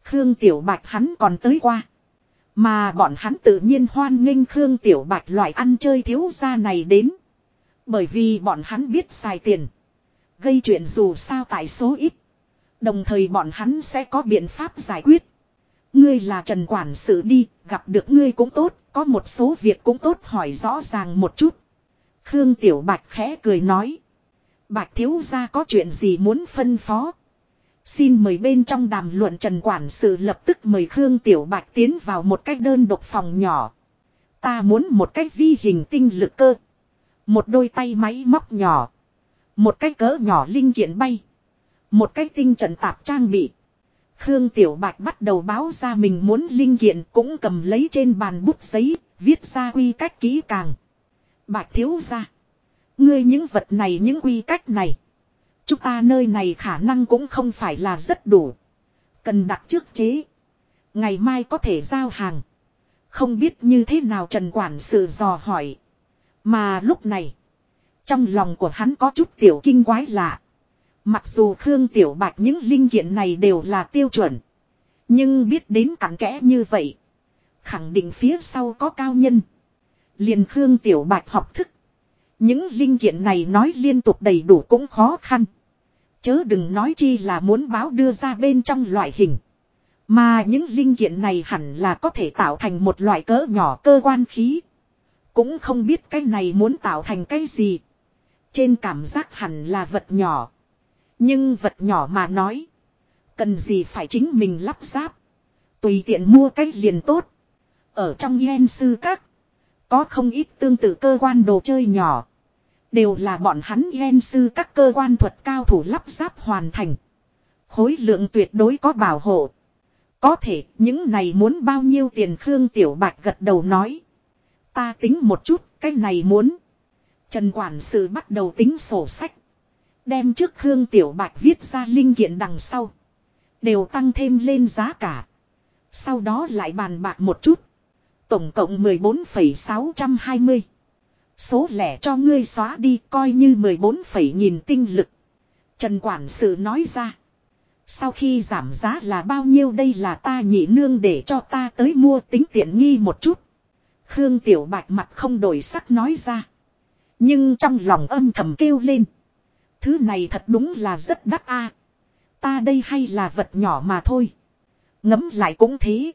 Khương Tiểu Bạch hắn còn tới qua. Mà bọn hắn tự nhiên hoan nghênh Khương Tiểu Bạch loại ăn chơi thiếu gia này đến. Bởi vì bọn hắn biết xài tiền. Gây chuyện dù sao tại số ít. Đồng thời bọn hắn sẽ có biện pháp giải quyết. Ngươi là Trần Quản sự đi, gặp được ngươi cũng tốt, có một số việc cũng tốt hỏi rõ ràng một chút. Khương Tiểu Bạch khẽ cười nói. Bạch thiếu gia có chuyện gì muốn phân phó. Xin mời bên trong đàm luận Trần Quản sự lập tức mời Khương Tiểu Bạch tiến vào một cách đơn độc phòng nhỏ. Ta muốn một cách vi hình tinh lực cơ. Một đôi tay máy móc nhỏ. Một cái cỡ nhỏ linh kiện bay. Một cái tinh trận tạp trang bị. Khương Tiểu Bạch bắt đầu báo ra mình muốn linh kiện cũng cầm lấy trên bàn bút giấy, viết ra quy cách kỹ càng. Bạch thiếu ra. Ngươi những vật này những quy cách này. Chúng ta nơi này khả năng cũng không phải là rất đủ. Cần đặt trước chế. Ngày mai có thể giao hàng. Không biết như thế nào Trần Quản sự dò hỏi. Mà lúc này. Trong lòng của hắn có chút tiểu kinh quái lạ. Mặc dù Khương Tiểu Bạch những linh kiện này đều là tiêu chuẩn. Nhưng biết đến cặn kẽ như vậy. Khẳng định phía sau có cao nhân. Liền Khương Tiểu Bạch học thức. Những linh kiện này nói liên tục đầy đủ cũng khó khăn. Chớ đừng nói chi là muốn báo đưa ra bên trong loại hình. Mà những linh kiện này hẳn là có thể tạo thành một loại cỡ nhỏ cơ quan khí. Cũng không biết cái này muốn tạo thành cái gì. Trên cảm giác hẳn là vật nhỏ. Nhưng vật nhỏ mà nói. Cần gì phải chính mình lắp ráp. Tùy tiện mua cách liền tốt. Ở trong yen sư các. Có không ít tương tự cơ quan đồ chơi nhỏ. Đều là bọn hắn ghen sư các cơ quan thuật cao thủ lắp ráp hoàn thành. Khối lượng tuyệt đối có bảo hộ. Có thể những này muốn bao nhiêu tiền Khương Tiểu Bạch gật đầu nói. Ta tính một chút cái này muốn. Trần Quản sự bắt đầu tính sổ sách. Đem trước Khương Tiểu Bạch viết ra linh kiện đằng sau. Đều tăng thêm lên giá cả. Sau đó lại bàn bạc một chút. Tổng cộng 14,620. Số lẻ cho ngươi xóa đi coi như 14, nghìn tinh lực. Trần Quản sự nói ra. Sau khi giảm giá là bao nhiêu đây là ta nhị nương để cho ta tới mua tính tiện nghi một chút. Khương Tiểu Bạch mặt không đổi sắc nói ra. Nhưng trong lòng âm thầm kêu lên. Thứ này thật đúng là rất đắt a. Ta đây hay là vật nhỏ mà thôi. Ngấm lại cũng thế.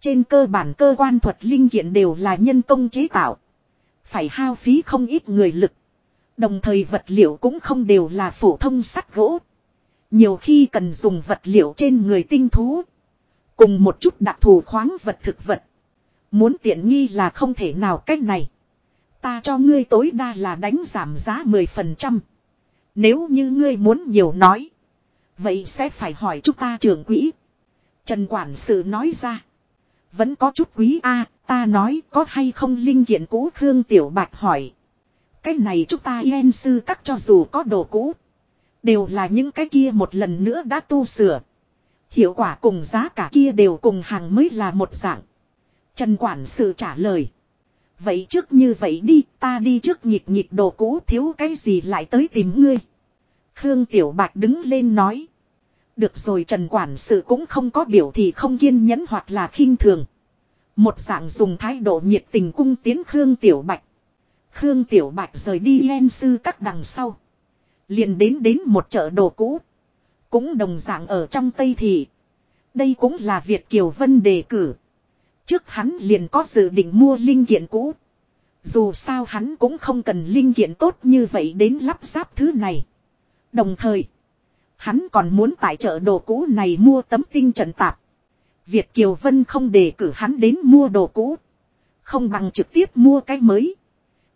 Trên cơ bản cơ quan thuật linh kiện đều là nhân công chế tạo. Phải hao phí không ít người lực. Đồng thời vật liệu cũng không đều là phổ thông sắt gỗ. Nhiều khi cần dùng vật liệu trên người tinh thú. Cùng một chút đặc thù khoáng vật thực vật. Muốn tiện nghi là không thể nào cách này. Ta cho ngươi tối đa là đánh giảm giá 10%. Nếu như ngươi muốn nhiều nói. Vậy sẽ phải hỏi chúng ta trưởng quỹ. Trần Quản sự nói ra. Vẫn có chút quý a ta nói có hay không linh kiện cũ Khương Tiểu Bạch hỏi. Cái này chúng ta yên sư các cho dù có đồ cũ. Đều là những cái kia một lần nữa đã tu sửa. Hiệu quả cùng giá cả kia đều cùng hàng mới là một dạng. Trần Quản sự trả lời. Vậy trước như vậy đi, ta đi trước nhịp nhịp đồ cũ thiếu cái gì lại tới tìm ngươi. Khương Tiểu Bạch đứng lên nói. Được rồi Trần Quản sự cũng không có biểu thì không kiên nhẫn hoặc là khinh thường. Một dạng dùng thái độ nhiệt tình cung tiến Khương Tiểu Bạch. Khương Tiểu Bạch rời đi em sư các đằng sau. Liền đến đến một chợ đồ cũ. Cũng đồng dạng ở trong Tây Thị. Đây cũng là Việt Kiều Vân đề cử. Trước hắn liền có dự định mua linh kiện cũ. Dù sao hắn cũng không cần linh kiện tốt như vậy đến lắp ráp thứ này. Đồng thời, hắn còn muốn tại chợ đồ cũ này mua tấm tinh trận tạp. Việt Kiều Vân không đề cử hắn đến mua đồ cũ. Không bằng trực tiếp mua cái mới.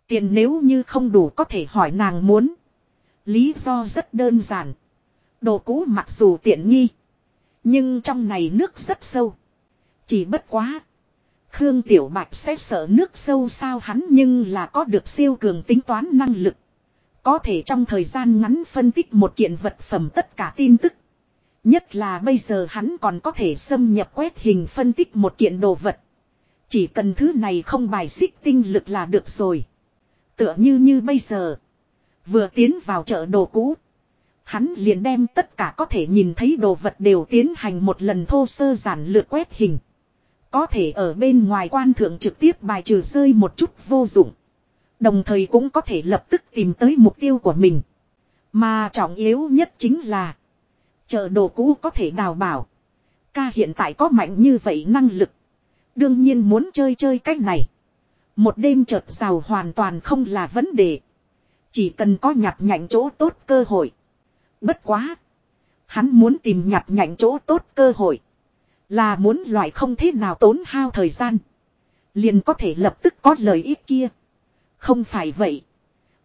Tiền nếu như không đủ có thể hỏi nàng muốn. Lý do rất đơn giản. Đồ cũ mặc dù tiện nghi. Nhưng trong này nước rất sâu. Chỉ bất quá. Khương Tiểu Bạch sẽ sợ nước sâu sao hắn nhưng là có được siêu cường tính toán năng lực. Có thể trong thời gian ngắn phân tích một kiện vật phẩm tất cả tin tức. Nhất là bây giờ hắn còn có thể xâm nhập quét hình phân tích một kiện đồ vật. Chỉ cần thứ này không bài xích tinh lực là được rồi. Tựa như như bây giờ. Vừa tiến vào chợ đồ cũ. Hắn liền đem tất cả có thể nhìn thấy đồ vật đều tiến hành một lần thô sơ giản lược quét hình. Có thể ở bên ngoài quan thượng trực tiếp bài trừ rơi một chút vô dụng. Đồng thời cũng có thể lập tức tìm tới mục tiêu của mình. Mà trọng yếu nhất chính là. Chợ đồ cũ có thể đào bảo. Ca hiện tại có mạnh như vậy năng lực. Đương nhiên muốn chơi chơi cách này. Một đêm chợt giàu hoàn toàn không là vấn đề. Chỉ cần có nhặt nhạnh chỗ tốt cơ hội. Bất quá. Hắn muốn tìm nhặt nhạnh chỗ tốt cơ hội. Là muốn loại không thế nào tốn hao thời gian. Liền có thể lập tức có lời ít kia. Không phải vậy.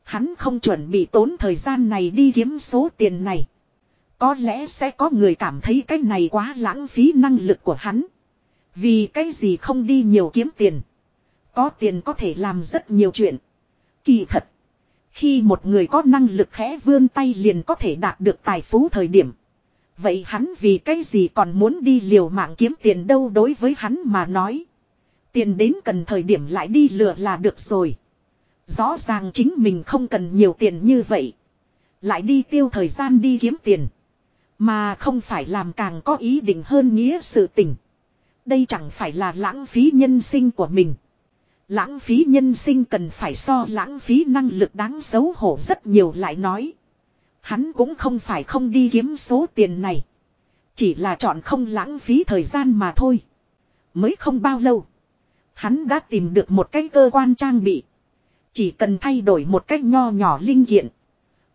Hắn không chuẩn bị tốn thời gian này đi kiếm số tiền này. Có lẽ sẽ có người cảm thấy cái này quá lãng phí năng lực của hắn. Vì cái gì không đi nhiều kiếm tiền. Có tiền có thể làm rất nhiều chuyện. Kỳ thật. Khi một người có năng lực khẽ vươn tay liền có thể đạt được tài phú thời điểm. Vậy hắn vì cái gì còn muốn đi liều mạng kiếm tiền đâu đối với hắn mà nói. Tiền đến cần thời điểm lại đi lừa là được rồi. Rõ ràng chính mình không cần nhiều tiền như vậy. Lại đi tiêu thời gian đi kiếm tiền. Mà không phải làm càng có ý định hơn nghĩa sự tình. Đây chẳng phải là lãng phí nhân sinh của mình. Lãng phí nhân sinh cần phải so lãng phí năng lực đáng xấu hổ rất nhiều lại nói. Hắn cũng không phải không đi kiếm số tiền này. Chỉ là chọn không lãng phí thời gian mà thôi. Mới không bao lâu. Hắn đã tìm được một cái cơ quan trang bị. Chỉ cần thay đổi một cách nho nhỏ linh kiện.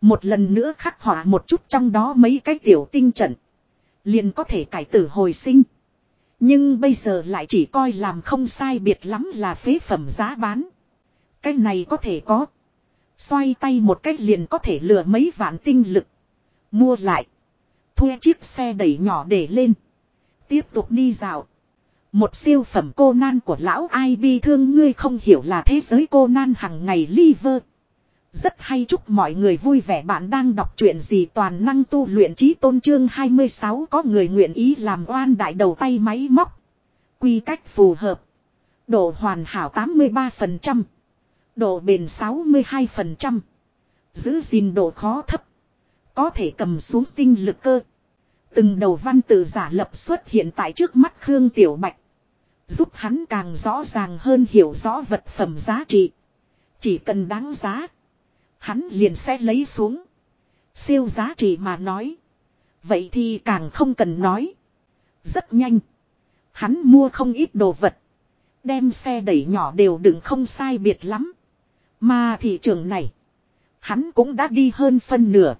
Một lần nữa khắc họa một chút trong đó mấy cái tiểu tinh trận. Liền có thể cải tử hồi sinh. Nhưng bây giờ lại chỉ coi làm không sai biệt lắm là phế phẩm giá bán. Cái này có thể có. Xoay tay một cách liền có thể lừa mấy vạn tinh lực. Mua lại. Thuê chiếc xe đẩy nhỏ để lên. Tiếp tục đi dạo. Một siêu phẩm cô nan của lão ai bi thương ngươi không hiểu là thế giới cô nan hằng ngày liver. Rất hay, chúc mọi người vui vẻ bạn đang đọc truyện gì toàn năng tu luyện trí tôn trương 26 có người nguyện ý làm oan đại đầu tay máy móc. Quy cách phù hợp. Độ hoàn hảo 83%. Độ bền 62%. Giữ gìn độ khó thấp. Có thể cầm xuống tinh lực cơ. Từng đầu văn tự giả lập xuất hiện tại trước mắt Khương Tiểu Bạch. Giúp hắn càng rõ ràng hơn hiểu rõ vật phẩm giá trị. Chỉ cần đáng giá. Hắn liền sẽ lấy xuống. Siêu giá trị mà nói. Vậy thì càng không cần nói. Rất nhanh. Hắn mua không ít đồ vật. Đem xe đẩy nhỏ đều đừng không sai biệt lắm. Mà thị trường này. Hắn cũng đã đi hơn phân nửa.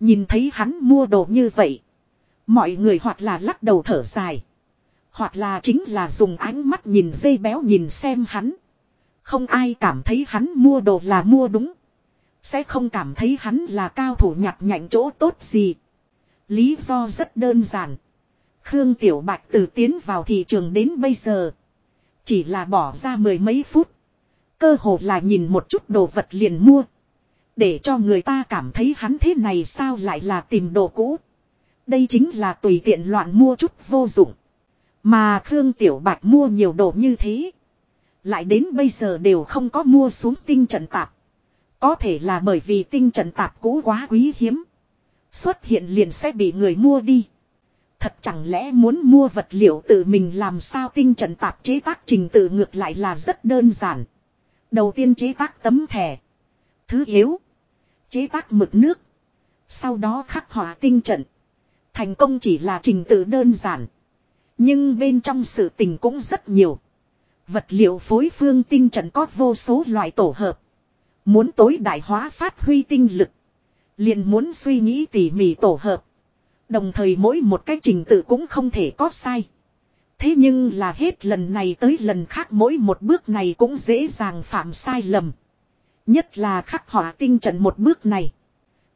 Nhìn thấy hắn mua đồ như vậy. Mọi người hoặc là lắc đầu thở dài. Hoặc là chính là dùng ánh mắt nhìn dây béo nhìn xem hắn. Không ai cảm thấy hắn mua đồ là mua đúng. Sẽ không cảm thấy hắn là cao thủ nhặt nhạnh chỗ tốt gì. Lý do rất đơn giản. Khương Tiểu Bạch từ tiến vào thị trường đến bây giờ. Chỉ là bỏ ra mười mấy phút. Cơ hồ là nhìn một chút đồ vật liền mua. Để cho người ta cảm thấy hắn thế này sao lại là tìm đồ cũ. Đây chính là tùy tiện loạn mua chút vô dụng. Mà Khương Tiểu Bạch mua nhiều đồ như thế. Lại đến bây giờ đều không có mua xuống tinh trận tạp. Có thể là bởi vì tinh trận tạp cũ quá quý hiếm. Xuất hiện liền sẽ bị người mua đi. Thật chẳng lẽ muốn mua vật liệu tự mình làm sao tinh trận tạp chế tác trình tự ngược lại là rất đơn giản. Đầu tiên chế tác tấm thẻ. Thứ yếu. Chế tác mực nước. Sau đó khắc họa tinh trận. Thành công chỉ là trình tự đơn giản. Nhưng bên trong sự tình cũng rất nhiều. Vật liệu phối phương tinh trận có vô số loại tổ hợp. Muốn tối đại hóa phát huy tinh lực. liền muốn suy nghĩ tỉ mỉ tổ hợp. Đồng thời mỗi một cái trình tự cũng không thể có sai. Thế nhưng là hết lần này tới lần khác mỗi một bước này cũng dễ dàng phạm sai lầm. Nhất là khắc họa tinh trận một bước này.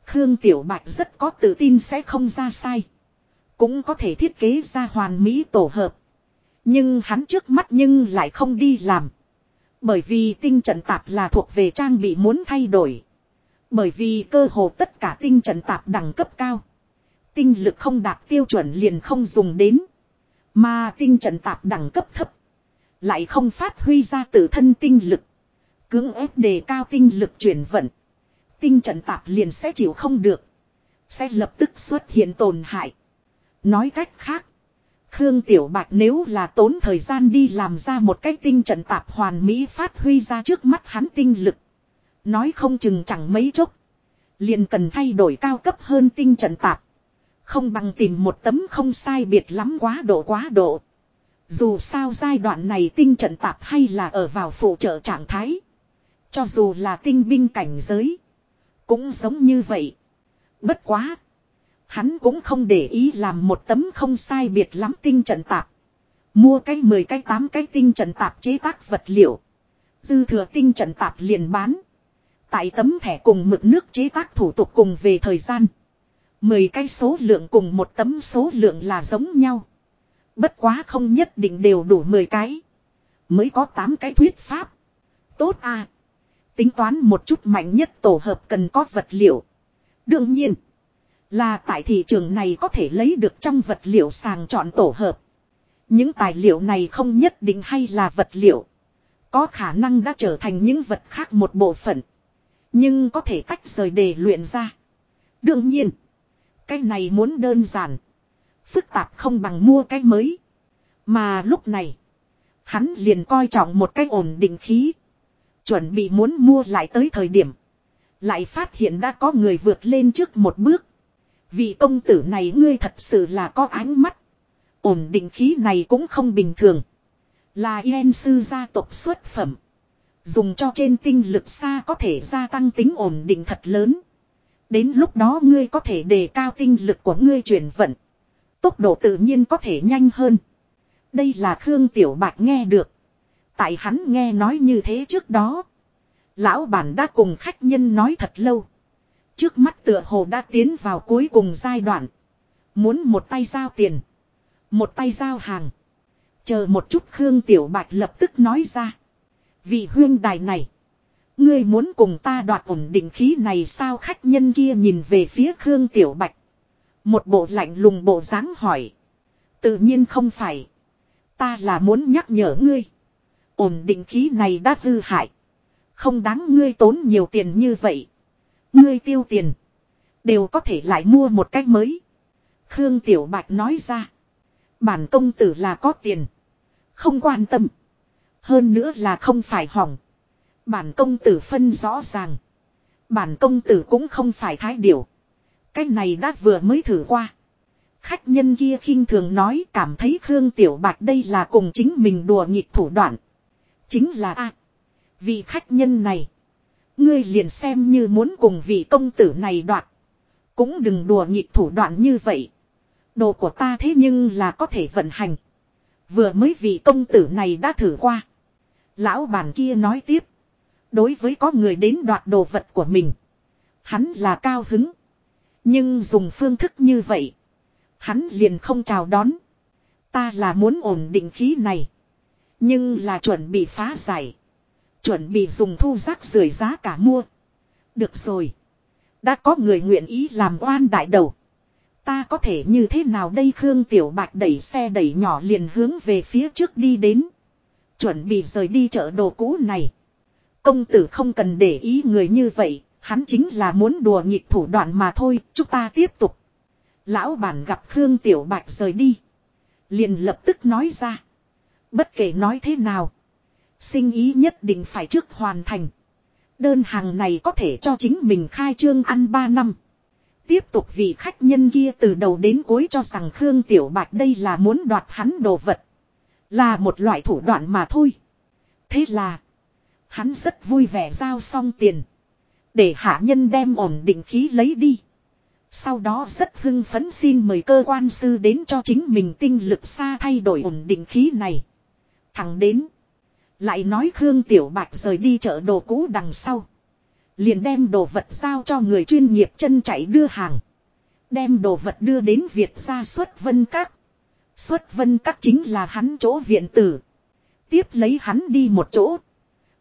Khương Tiểu Bạch rất có tự tin sẽ không ra sai. Cũng có thể thiết kế ra hoàn mỹ tổ hợp. Nhưng hắn trước mắt nhưng lại không đi làm. Bởi vì tinh trận tạp là thuộc về trang bị muốn thay đổi. Bởi vì cơ hồ tất cả tinh trận tạp đẳng cấp cao. Tinh lực không đạt tiêu chuẩn liền không dùng đến. Mà tinh trận tạp đẳng cấp thấp. Lại không phát huy ra tự thân tinh lực. Cưỡng ép đề cao tinh lực chuyển vận. Tinh trận tạp liền sẽ chịu không được. Sẽ lập tức xuất hiện tổn hại. Nói cách khác. Khương Tiểu Bạch nếu là tốn thời gian đi làm ra một cái tinh trận tạp hoàn mỹ phát huy ra trước mắt hắn tinh lực. Nói không chừng chẳng mấy chốc. Liền cần thay đổi cao cấp hơn tinh trận tạp. Không bằng tìm một tấm không sai biệt lắm quá độ quá độ. Dù sao giai đoạn này tinh trận tạp hay là ở vào phụ trợ trạng thái. Cho dù là tinh binh cảnh giới. Cũng giống như vậy. Bất quá. Hắn cũng không để ý làm một tấm không sai biệt lắm tinh trận tạp. Mua cái 10 cái 8 cái tinh trận tạp chế tác vật liệu. Dư thừa tinh trận tạp liền bán. Tại tấm thẻ cùng mực nước chế tác thủ tục cùng về thời gian. 10 cái số lượng cùng một tấm số lượng là giống nhau. Bất quá không nhất định đều đủ 10 cái. Mới có 8 cái thuyết pháp. Tốt à. Tính toán một chút mạnh nhất tổ hợp cần có vật liệu. Đương nhiên. Là tại thị trường này có thể lấy được trong vật liệu sàng chọn tổ hợp. Những tài liệu này không nhất định hay là vật liệu. Có khả năng đã trở thành những vật khác một bộ phận. Nhưng có thể tách rời để luyện ra. Đương nhiên. Cái này muốn đơn giản. Phức tạp không bằng mua cái mới. Mà lúc này. Hắn liền coi trọng một cái ổn định khí. Chuẩn bị muốn mua lại tới thời điểm. Lại phát hiện đã có người vượt lên trước một bước. Vị công tử này ngươi thật sự là có ánh mắt. Ổn định khí này cũng không bình thường. Là yên sư gia tộc xuất phẩm. Dùng cho trên tinh lực xa có thể gia tăng tính ổn định thật lớn. Đến lúc đó ngươi có thể đề cao tinh lực của ngươi chuyển vận. Tốc độ tự nhiên có thể nhanh hơn. Đây là Khương Tiểu Bạch nghe được. Tại hắn nghe nói như thế trước đó. Lão bản đã cùng khách nhân nói thật lâu. Trước mắt tựa hồ đã tiến vào cuối cùng giai đoạn. Muốn một tay giao tiền. Một tay giao hàng. Chờ một chút Khương Tiểu Bạch lập tức nói ra. Vị huyên đài này. Ngươi muốn cùng ta đoạt ổn định khí này sao khách nhân kia nhìn về phía Khương Tiểu Bạch. Một bộ lạnh lùng bộ dáng hỏi. Tự nhiên không phải. Ta là muốn nhắc nhở ngươi. Ổn định khí này đã hư hại. Không đáng ngươi tốn nhiều tiền như vậy. Ngươi tiêu tiền. Đều có thể lại mua một cách mới. Khương Tiểu Bạch nói ra. Bản công tử là có tiền. Không quan tâm. Hơn nữa là không phải hỏng. Bản công tử phân rõ ràng. Bản công tử cũng không phải thái điểu. Cái này đã vừa mới thử qua. Khách nhân kia khinh thường nói cảm thấy Khương Tiểu Bạch đây là cùng chính mình đùa nghịch thủ đoạn. Chính là A. Vị khách nhân này. Ngươi liền xem như muốn cùng vị công tử này đoạt. Cũng đừng đùa nghịch thủ đoạn như vậy. Đồ của ta thế nhưng là có thể vận hành. Vừa mới vị công tử này đã thử qua. Lão bản kia nói tiếp. Đối với có người đến đoạt đồ vật của mình. Hắn là cao hứng. Nhưng dùng phương thức như vậy. Hắn liền không chào đón. Ta là muốn ổn định khí này. Nhưng là chuẩn bị phá giải. Chuẩn bị dùng thu rác rưởi giá cả mua. Được rồi. Đã có người nguyện ý làm oan đại đầu. Ta có thể như thế nào đây Khương Tiểu Bạch đẩy xe đẩy nhỏ liền hướng về phía trước đi đến. Chuẩn bị rời đi chợ đồ cũ này. Công tử không cần để ý người như vậy, hắn chính là muốn đùa nghịch thủ đoạn mà thôi, chúng ta tiếp tục. Lão bản gặp Khương Tiểu Bạch rời đi. Liền lập tức nói ra. Bất kể nói thế nào. Sinh ý nhất định phải trước hoàn thành. Đơn hàng này có thể cho chính mình khai trương ăn 3 năm. Tiếp tục vị khách nhân kia từ đầu đến cuối cho rằng Khương Tiểu Bạch đây là muốn đoạt hắn đồ vật. Là một loại thủ đoạn mà thôi. Thế là. Hắn rất vui vẻ giao xong tiền. Để hạ nhân đem ổn định khí lấy đi. Sau đó rất hưng phấn xin mời cơ quan sư đến cho chính mình tinh lực xa thay đổi ổn định khí này. Thẳng đến. Lại nói Khương Tiểu Bạch rời đi chợ đồ cũ đằng sau. Liền đem đồ vật giao cho người chuyên nghiệp chân chạy đưa hàng. Đem đồ vật đưa đến Việt ra xuất vân các. Xuất vân các chính là hắn chỗ viện tử. Tiếp lấy hắn đi một chỗ.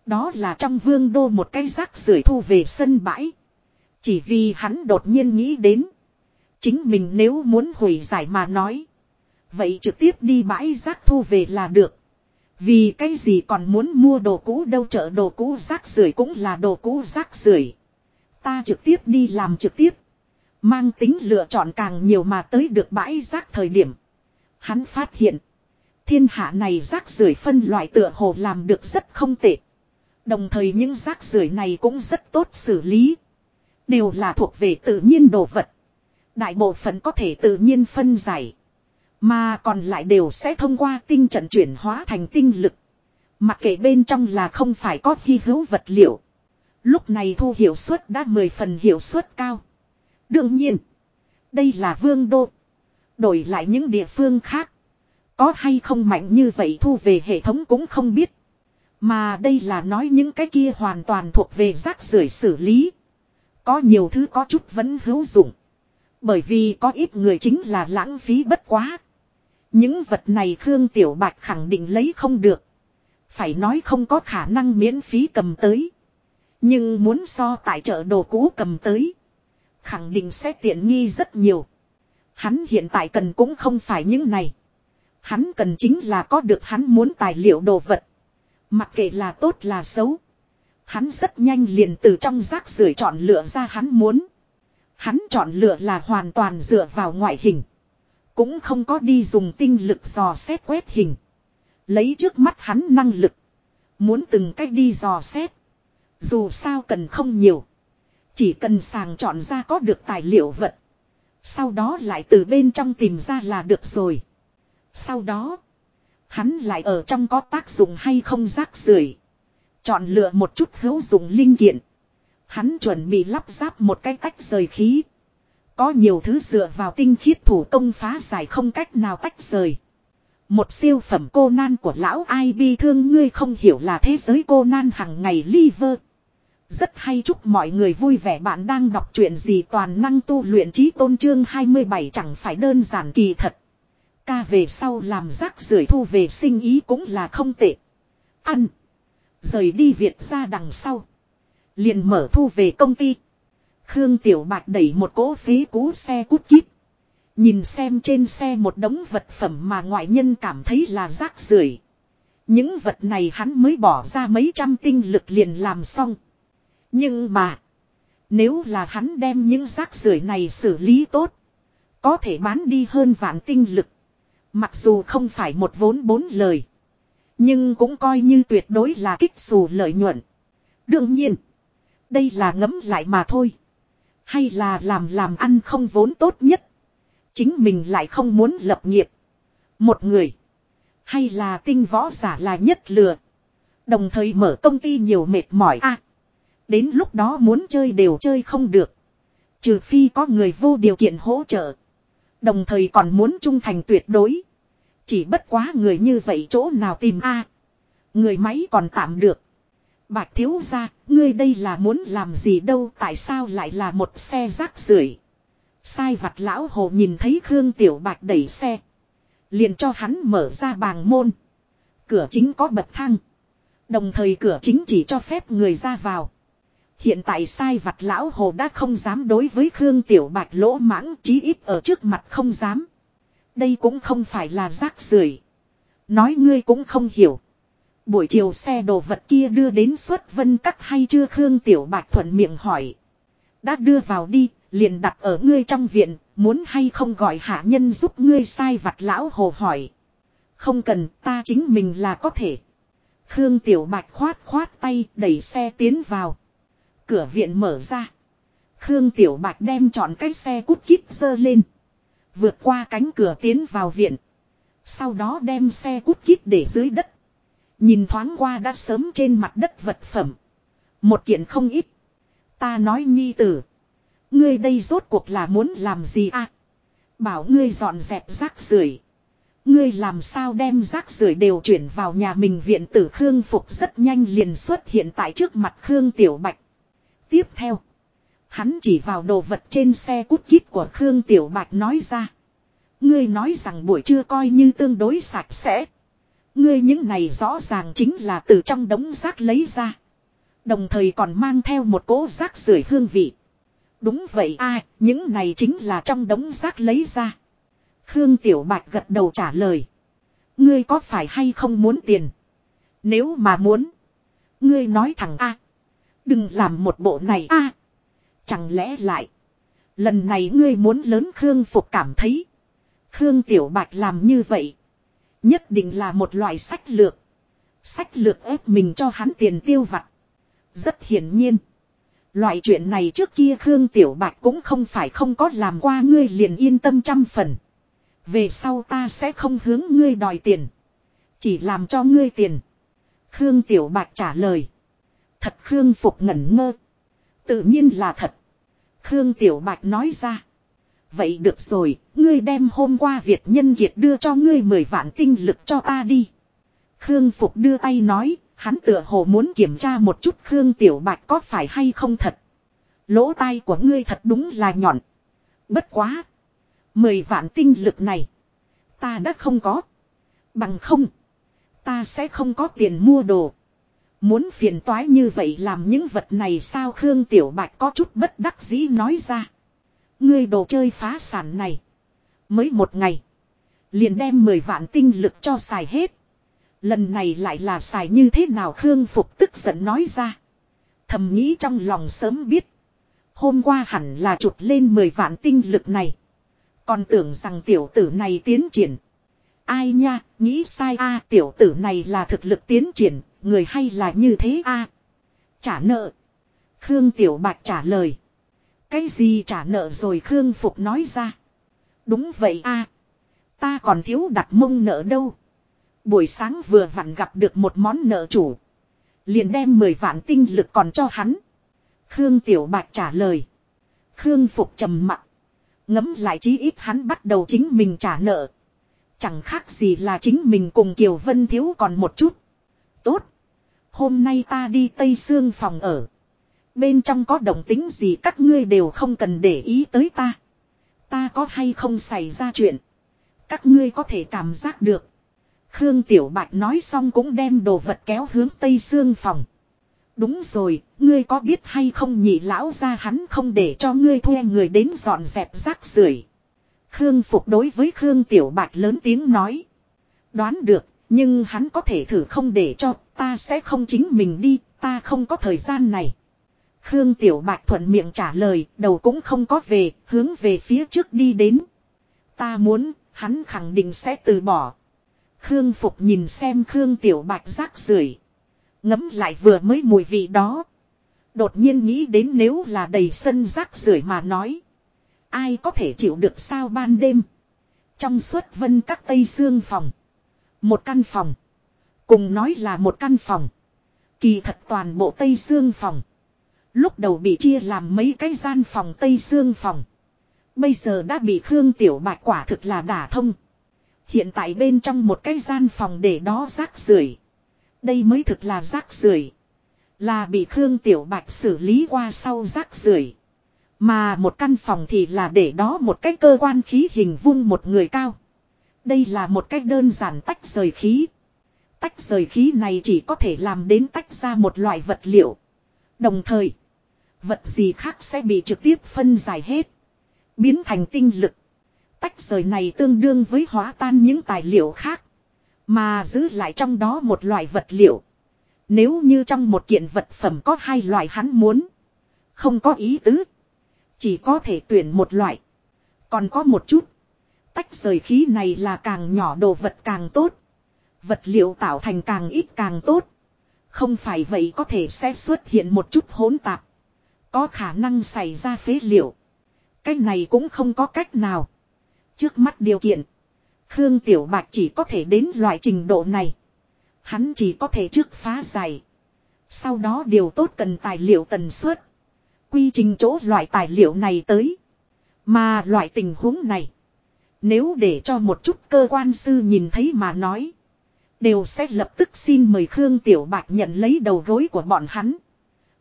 Đó là trong vương đô một cái rác rưởi thu về sân bãi. Chỉ vì hắn đột nhiên nghĩ đến. Chính mình nếu muốn hủy giải mà nói. Vậy trực tiếp đi bãi rác thu về là được. Vì cái gì còn muốn mua đồ cũ đâu, chợ đồ cũ rác rưởi cũng là đồ cũ rác rưởi. Ta trực tiếp đi làm trực tiếp. Mang tính lựa chọn càng nhiều mà tới được bãi rác thời điểm. Hắn phát hiện. Thiên hạ này rác rưởi phân loại tựa hồ làm được rất không tệ. Đồng thời những rác rưởi này cũng rất tốt xử lý. Đều là thuộc về tự nhiên đồ vật. Đại bộ phận có thể tự nhiên phân giải. Mà còn lại đều sẽ thông qua tinh trận chuyển hóa thành tinh lực. Mặc kệ bên trong là không phải có hy hữu vật liệu. Lúc này thu hiệu suất đã mười phần hiệu suất cao. Đương nhiên. Đây là vương đô. Đổi lại những địa phương khác. Có hay không mạnh như vậy thu về hệ thống cũng không biết. Mà đây là nói những cái kia hoàn toàn thuộc về rác rưởi xử lý. Có nhiều thứ có chút vẫn hữu dụng. Bởi vì có ít người chính là lãng phí bất quá. Những vật này Khương Tiểu Bạch khẳng định lấy không được. Phải nói không có khả năng miễn phí cầm tới. Nhưng muốn so tại chợ đồ cũ cầm tới. Khẳng định sẽ tiện nghi rất nhiều. Hắn hiện tại cần cũng không phải những này. Hắn cần chính là có được hắn muốn tài liệu đồ vật. Mặc kệ là tốt là xấu. Hắn rất nhanh liền từ trong rác rưởi chọn lựa ra hắn muốn. Hắn chọn lựa là hoàn toàn dựa vào ngoại hình. Cũng không có đi dùng tinh lực dò xét quét hình. Lấy trước mắt hắn năng lực. Muốn từng cách đi dò xét. Dù sao cần không nhiều. Chỉ cần sàng chọn ra có được tài liệu vật. Sau đó lại từ bên trong tìm ra là được rồi. Sau đó. Hắn lại ở trong có tác dụng hay không rác rưởi Chọn lựa một chút hữu dụng linh kiện. Hắn chuẩn bị lắp ráp một cái tách rời khí. Có nhiều thứ dựa vào tinh khiết thủ công phá giải không cách nào tách rời. Một siêu phẩm cô nan của lão ai bi thương ngươi không hiểu là thế giới cô nan hằng ngày liver. Rất hay chúc mọi người vui vẻ bạn đang đọc chuyện gì toàn năng tu luyện trí tôn trương 27 chẳng phải đơn giản kỳ thật. Ca về sau làm rác rưởi thu về sinh ý cũng là không tệ. Ăn. Rời đi Việt ra đằng sau. Liền mở thu về công ty. Khương Tiểu Bạch đẩy một cỗ phí cú xe cút kíp. Nhìn xem trên xe một đống vật phẩm mà ngoại nhân cảm thấy là rác rưởi. Những vật này hắn mới bỏ ra mấy trăm tinh lực liền làm xong. Nhưng mà. Nếu là hắn đem những rác rưởi này xử lý tốt. Có thể bán đi hơn vạn tinh lực. Mặc dù không phải một vốn bốn lời. Nhưng cũng coi như tuyệt đối là kích xù lợi nhuận. Đương nhiên. Đây là ngấm lại mà thôi. Hay là làm làm ăn không vốn tốt nhất. Chính mình lại không muốn lập nghiệp. Một người. Hay là tinh võ giả là nhất lừa. Đồng thời mở công ty nhiều mệt mỏi a Đến lúc đó muốn chơi đều chơi không được. Trừ phi có người vô điều kiện hỗ trợ. Đồng thời còn muốn trung thành tuyệt đối. Chỉ bất quá người như vậy chỗ nào tìm a Người máy còn tạm được. Bạch thiếu ra, ngươi đây là muốn làm gì đâu tại sao lại là một xe rác rưởi Sai vặt lão hồ nhìn thấy Khương Tiểu Bạch đẩy xe. Liền cho hắn mở ra bàng môn. Cửa chính có bậc thang. Đồng thời cửa chính chỉ cho phép người ra vào. Hiện tại sai vặt lão hồ đã không dám đối với Khương Tiểu Bạch lỗ mãng chí ít ở trước mặt không dám. Đây cũng không phải là rác rưởi Nói ngươi cũng không hiểu. Buổi chiều xe đồ vật kia đưa đến xuất vân cắt hay chưa Khương Tiểu Bạch thuận miệng hỏi. Đã đưa vào đi, liền đặt ở ngươi trong viện, muốn hay không gọi hạ nhân giúp ngươi sai vặt lão hồ hỏi. Không cần, ta chính mình là có thể. Khương Tiểu Bạch khoát khoát tay đẩy xe tiến vào. Cửa viện mở ra. Khương Tiểu Bạch đem chọn cái xe cút kít dơ lên. Vượt qua cánh cửa tiến vào viện. Sau đó đem xe cút kít để dưới đất. Nhìn thoáng qua đã sớm trên mặt đất vật phẩm. Một kiện không ít. Ta nói nhi tử. Ngươi đây rốt cuộc là muốn làm gì à? Bảo ngươi dọn dẹp rác rưởi. Ngươi làm sao đem rác rưởi đều chuyển vào nhà mình viện tử Khương Phục rất nhanh liền xuất hiện tại trước mặt Khương Tiểu Bạch. Tiếp theo. Hắn chỉ vào đồ vật trên xe cút kít của Khương Tiểu Bạch nói ra. Ngươi nói rằng buổi trưa coi như tương đối sạch sẽ. Ngươi những này rõ ràng chính là từ trong đống rác lấy ra. Đồng thời còn mang theo một cỗ rác rưởi hương vị. Đúng vậy a, những này chính là trong đống rác lấy ra. Khương Tiểu Bạch gật đầu trả lời. Ngươi có phải hay không muốn tiền? Nếu mà muốn. Ngươi nói thẳng a Đừng làm một bộ này a Chẳng lẽ lại. Lần này ngươi muốn lớn Khương Phục cảm thấy. Khương Tiểu Bạch làm như vậy. Nhất định là một loại sách lược. Sách lược ép mình cho hắn tiền tiêu vặt. Rất hiển nhiên. Loại chuyện này trước kia Khương Tiểu Bạch cũng không phải không có làm qua, ngươi liền yên tâm trăm phần. Về sau ta sẽ không hướng ngươi đòi tiền. Chỉ làm cho ngươi tiền. Khương Tiểu Bạch trả lời. Thật Khương Phục ngẩn ngơ. Tự nhiên là thật. Khương Tiểu Bạch nói ra. Vậy được rồi, ngươi đem hôm qua Việt nhân kiệt đưa cho ngươi 10 vạn tinh lực cho ta đi. Khương Phục đưa tay nói, hắn tựa hồ muốn kiểm tra một chút Khương Tiểu Bạch có phải hay không thật. Lỗ tai của ngươi thật đúng là nhọn. Bất quá. Mười vạn tinh lực này. Ta đã không có. Bằng không. Ta sẽ không có tiền mua đồ. Muốn phiền toái như vậy làm những vật này sao Khương Tiểu Bạch có chút bất đắc dĩ nói ra. Ngươi đồ chơi phá sản này. Mới một ngày. Liền đem 10 vạn tinh lực cho xài hết. Lần này lại là xài như thế nào Khương Phục tức giận nói ra. Thầm nghĩ trong lòng sớm biết. Hôm qua hẳn là chụp lên 10 vạn tinh lực này. Còn tưởng rằng tiểu tử này tiến triển. Ai nha, nghĩ sai a tiểu tử này là thực lực tiến triển, người hay là như thế a Trả nợ. Khương Tiểu Bạch trả lời. Cái gì trả nợ rồi Khương Phục nói ra. Đúng vậy a, Ta còn thiếu đặt mông nợ đâu. Buổi sáng vừa vặn gặp được một món nợ chủ. Liền đem 10 vạn tinh lực còn cho hắn. Khương Tiểu Bạch trả lời. Khương Phục trầm mặc Ngấm lại chí ít hắn bắt đầu chính mình trả nợ. Chẳng khác gì là chính mình cùng Kiều Vân thiếu còn một chút. Tốt. Hôm nay ta đi Tây Sương phòng ở. Bên trong có động tính gì các ngươi đều không cần để ý tới ta. Ta có hay không xảy ra chuyện. Các ngươi có thể cảm giác được. Khương Tiểu Bạch nói xong cũng đem đồ vật kéo hướng Tây Sương phòng. Đúng rồi, ngươi có biết hay không nhị lão ra hắn không để cho ngươi thuê người đến dọn dẹp rác rưởi. Khương Phục đối với Khương Tiểu Bạch lớn tiếng nói. Đoán được, nhưng hắn có thể thử không để cho, ta sẽ không chính mình đi, ta không có thời gian này. Khương Tiểu Bạch thuận miệng trả lời, đầu cũng không có về, hướng về phía trước đi đến. Ta muốn, hắn khẳng định sẽ từ bỏ. Khương Phục nhìn xem Khương Tiểu Bạch rác rưởi Ngấm lại vừa mới mùi vị đó. Đột nhiên nghĩ đến nếu là đầy sân rác rưởi mà nói. Ai có thể chịu được sao ban đêm. Trong suốt vân các tây xương phòng. Một căn phòng. Cùng nói là một căn phòng. Kỳ thật toàn bộ tây xương phòng. Lúc đầu bị chia làm mấy cái gian phòng tây xương phòng. Bây giờ đã bị Khương Tiểu Bạch quả thực là đả thông. Hiện tại bên trong một cái gian phòng để đó rác rưởi đây mới thực là rác rưởi Là bị Khương Tiểu Bạch xử lý qua sau rác rưởi Mà một căn phòng thì là để đó một cái cơ quan khí hình vuông một người cao. Đây là một cách đơn giản tách rời khí. Tách rời khí này chỉ có thể làm đến tách ra một loại vật liệu. Đồng thời, Vật gì khác sẽ bị trực tiếp phân giải hết. Biến thành tinh lực. Tách rời này tương đương với hóa tan những tài liệu khác. Mà giữ lại trong đó một loại vật liệu. Nếu như trong một kiện vật phẩm có hai loại hắn muốn. Không có ý tứ. Chỉ có thể tuyển một loại. Còn có một chút. Tách rời khí này là càng nhỏ đồ vật càng tốt. Vật liệu tạo thành càng ít càng tốt. Không phải vậy có thể sẽ xuất hiện một chút hỗn tạp. Có khả năng xảy ra phế liệu. Cái này cũng không có cách nào. Trước mắt điều kiện. Khương Tiểu Bạch chỉ có thể đến loại trình độ này. Hắn chỉ có thể trước phá giải. Sau đó điều tốt cần tài liệu tần suất. Quy trình chỗ loại tài liệu này tới. Mà loại tình huống này. Nếu để cho một chút cơ quan sư nhìn thấy mà nói. Đều sẽ lập tức xin mời Khương Tiểu Bạch nhận lấy đầu gối của bọn hắn.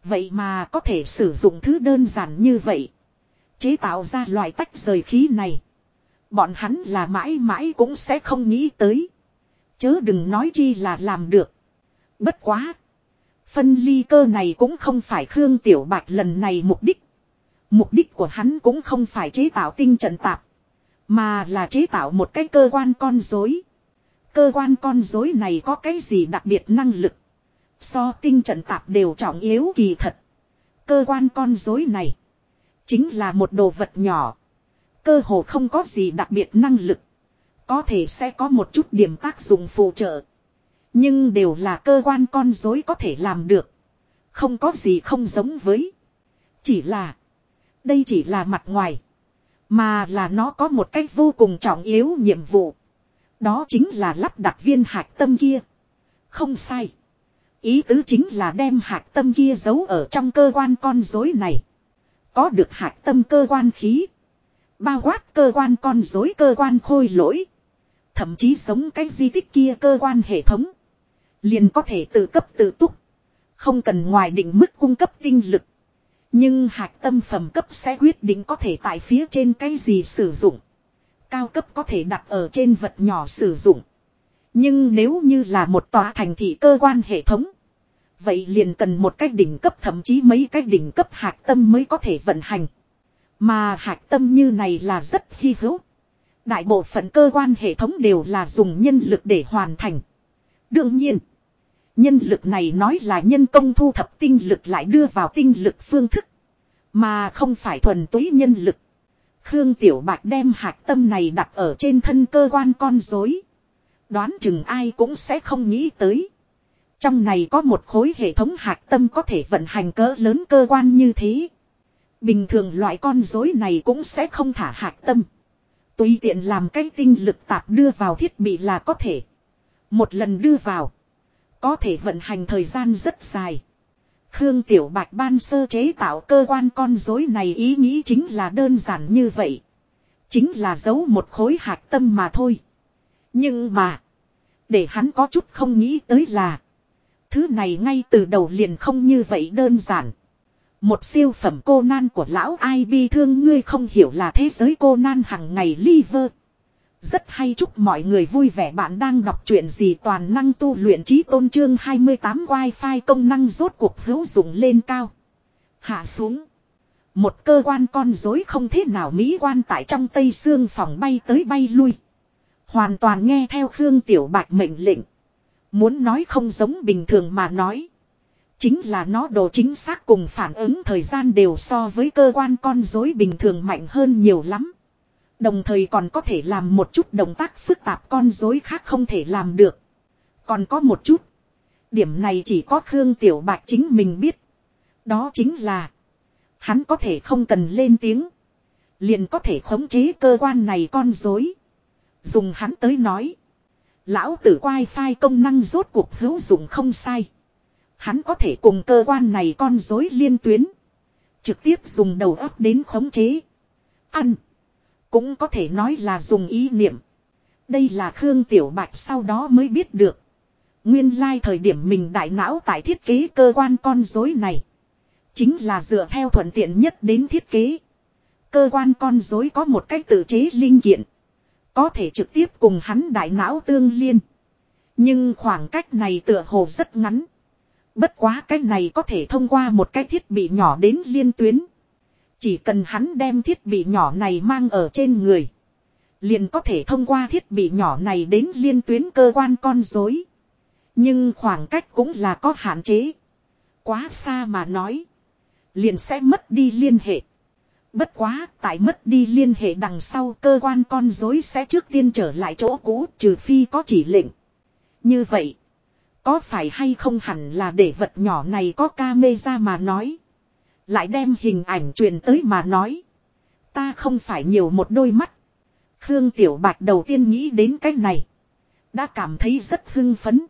Vậy mà có thể sử dụng thứ đơn giản như vậy. Chế tạo ra loại tách rời khí này. Bọn hắn là mãi mãi cũng sẽ không nghĩ tới. Chớ đừng nói chi là làm được. Bất quá. Phân ly cơ này cũng không phải Khương Tiểu Bạch lần này mục đích. Mục đích của hắn cũng không phải chế tạo tinh trận tạp. Mà là chế tạo một cái cơ quan con dối. Cơ quan con dối này có cái gì đặc biệt năng lực. So tinh trận tạp đều trọng yếu kỳ thật. Cơ quan con rối này. Chính là một đồ vật nhỏ. Cơ hồ không có gì đặc biệt năng lực. Có thể sẽ có một chút điểm tác dụng phụ trợ. Nhưng đều là cơ quan con dối có thể làm được. Không có gì không giống với. Chỉ là. Đây chỉ là mặt ngoài. Mà là nó có một cách vô cùng trọng yếu nhiệm vụ. Đó chính là lắp đặt viên hạt tâm kia. Không sai. Ý tứ chính là đem hạt tâm kia giấu ở trong cơ quan con rối này. Có được hạt tâm cơ quan khí. Bao quát cơ quan con rối cơ quan khôi lỗi. Thậm chí sống cái di tích kia cơ quan hệ thống. Liền có thể tự cấp tự túc. Không cần ngoài định mức cung cấp tinh lực. Nhưng hạt tâm phẩm cấp sẽ quyết định có thể tại phía trên cái gì sử dụng. Cao cấp có thể đặt ở trên vật nhỏ sử dụng. Nhưng nếu như là một tòa thành thị cơ quan hệ thống. Vậy liền cần một cách đỉnh cấp thậm chí mấy cách đỉnh cấp hạt tâm mới có thể vận hành. Mà hạt tâm như này là rất hy hữu. Đại bộ phận cơ quan hệ thống đều là dùng nhân lực để hoàn thành. Đương nhiên, nhân lực này nói là nhân công thu thập tinh lực lại đưa vào tinh lực phương thức. Mà không phải thuần túy nhân lực. Khương Tiểu Bạch đem hạt tâm này đặt ở trên thân cơ quan con dối. Đoán chừng ai cũng sẽ không nghĩ tới. Trong này có một khối hệ thống hạt tâm có thể vận hành cỡ lớn cơ quan như thế. Bình thường loại con rối này cũng sẽ không thả hạt tâm. Tùy tiện làm cái tinh lực tạp đưa vào thiết bị là có thể. Một lần đưa vào. Có thể vận hành thời gian rất dài. Khương Tiểu Bạch ban sơ chế tạo cơ quan con rối này ý nghĩ chính là đơn giản như vậy. Chính là giấu một khối hạt tâm mà thôi. Nhưng mà. Để hắn có chút không nghĩ tới là. Thứ này ngay từ đầu liền không như vậy đơn giản. Một siêu phẩm cô nan của lão ai bi thương ngươi không hiểu là thế giới cô nan hằng ngày liver. Rất hay chúc mọi người vui vẻ bạn đang đọc chuyện gì toàn năng tu luyện trí tôn trương 28 wifi công năng rốt cuộc hữu dụng lên cao. Hạ xuống. Một cơ quan con dối không thế nào mỹ quan tại trong tây xương phòng bay tới bay lui. Hoàn toàn nghe theo Khương Tiểu Bạch mệnh lệnh. Muốn nói không giống bình thường mà nói. Chính là nó độ chính xác cùng phản ứng thời gian đều so với cơ quan con rối bình thường mạnh hơn nhiều lắm. Đồng thời còn có thể làm một chút động tác phức tạp con rối khác không thể làm được. Còn có một chút. Điểm này chỉ có Khương Tiểu Bạch chính mình biết. Đó chính là. Hắn có thể không cần lên tiếng. Liền có thể khống chế cơ quan này con dối. Dùng hắn tới nói. Lão tử wifi công năng rốt cuộc hữu dụng không sai. Hắn có thể cùng cơ quan này con dối liên tuyến. Trực tiếp dùng đầu óc đến khống chế. Ăn. Cũng có thể nói là dùng ý niệm. Đây là Khương Tiểu Bạch sau đó mới biết được. Nguyên lai thời điểm mình đại não tại thiết kế cơ quan con dối này. Chính là dựa theo thuận tiện nhất đến thiết kế. Cơ quan con dối có một cách tự chế linh kiện. Có thể trực tiếp cùng hắn đại não tương liên. Nhưng khoảng cách này tựa hồ rất ngắn. Bất quá cái này có thể thông qua một cái thiết bị nhỏ đến liên tuyến. Chỉ cần hắn đem thiết bị nhỏ này mang ở trên người. Liền có thể thông qua thiết bị nhỏ này đến liên tuyến cơ quan con dối. Nhưng khoảng cách cũng là có hạn chế. Quá xa mà nói. Liền sẽ mất đi liên hệ. Bất quá, tại mất đi liên hệ đằng sau cơ quan con dối sẽ trước tiên trở lại chỗ cũ trừ phi có chỉ lệnh. Như vậy, có phải hay không hẳn là để vật nhỏ này có ca mê ra mà nói. Lại đem hình ảnh truyền tới mà nói. Ta không phải nhiều một đôi mắt. Khương Tiểu Bạch đầu tiên nghĩ đến cái này. Đã cảm thấy rất hưng phấn.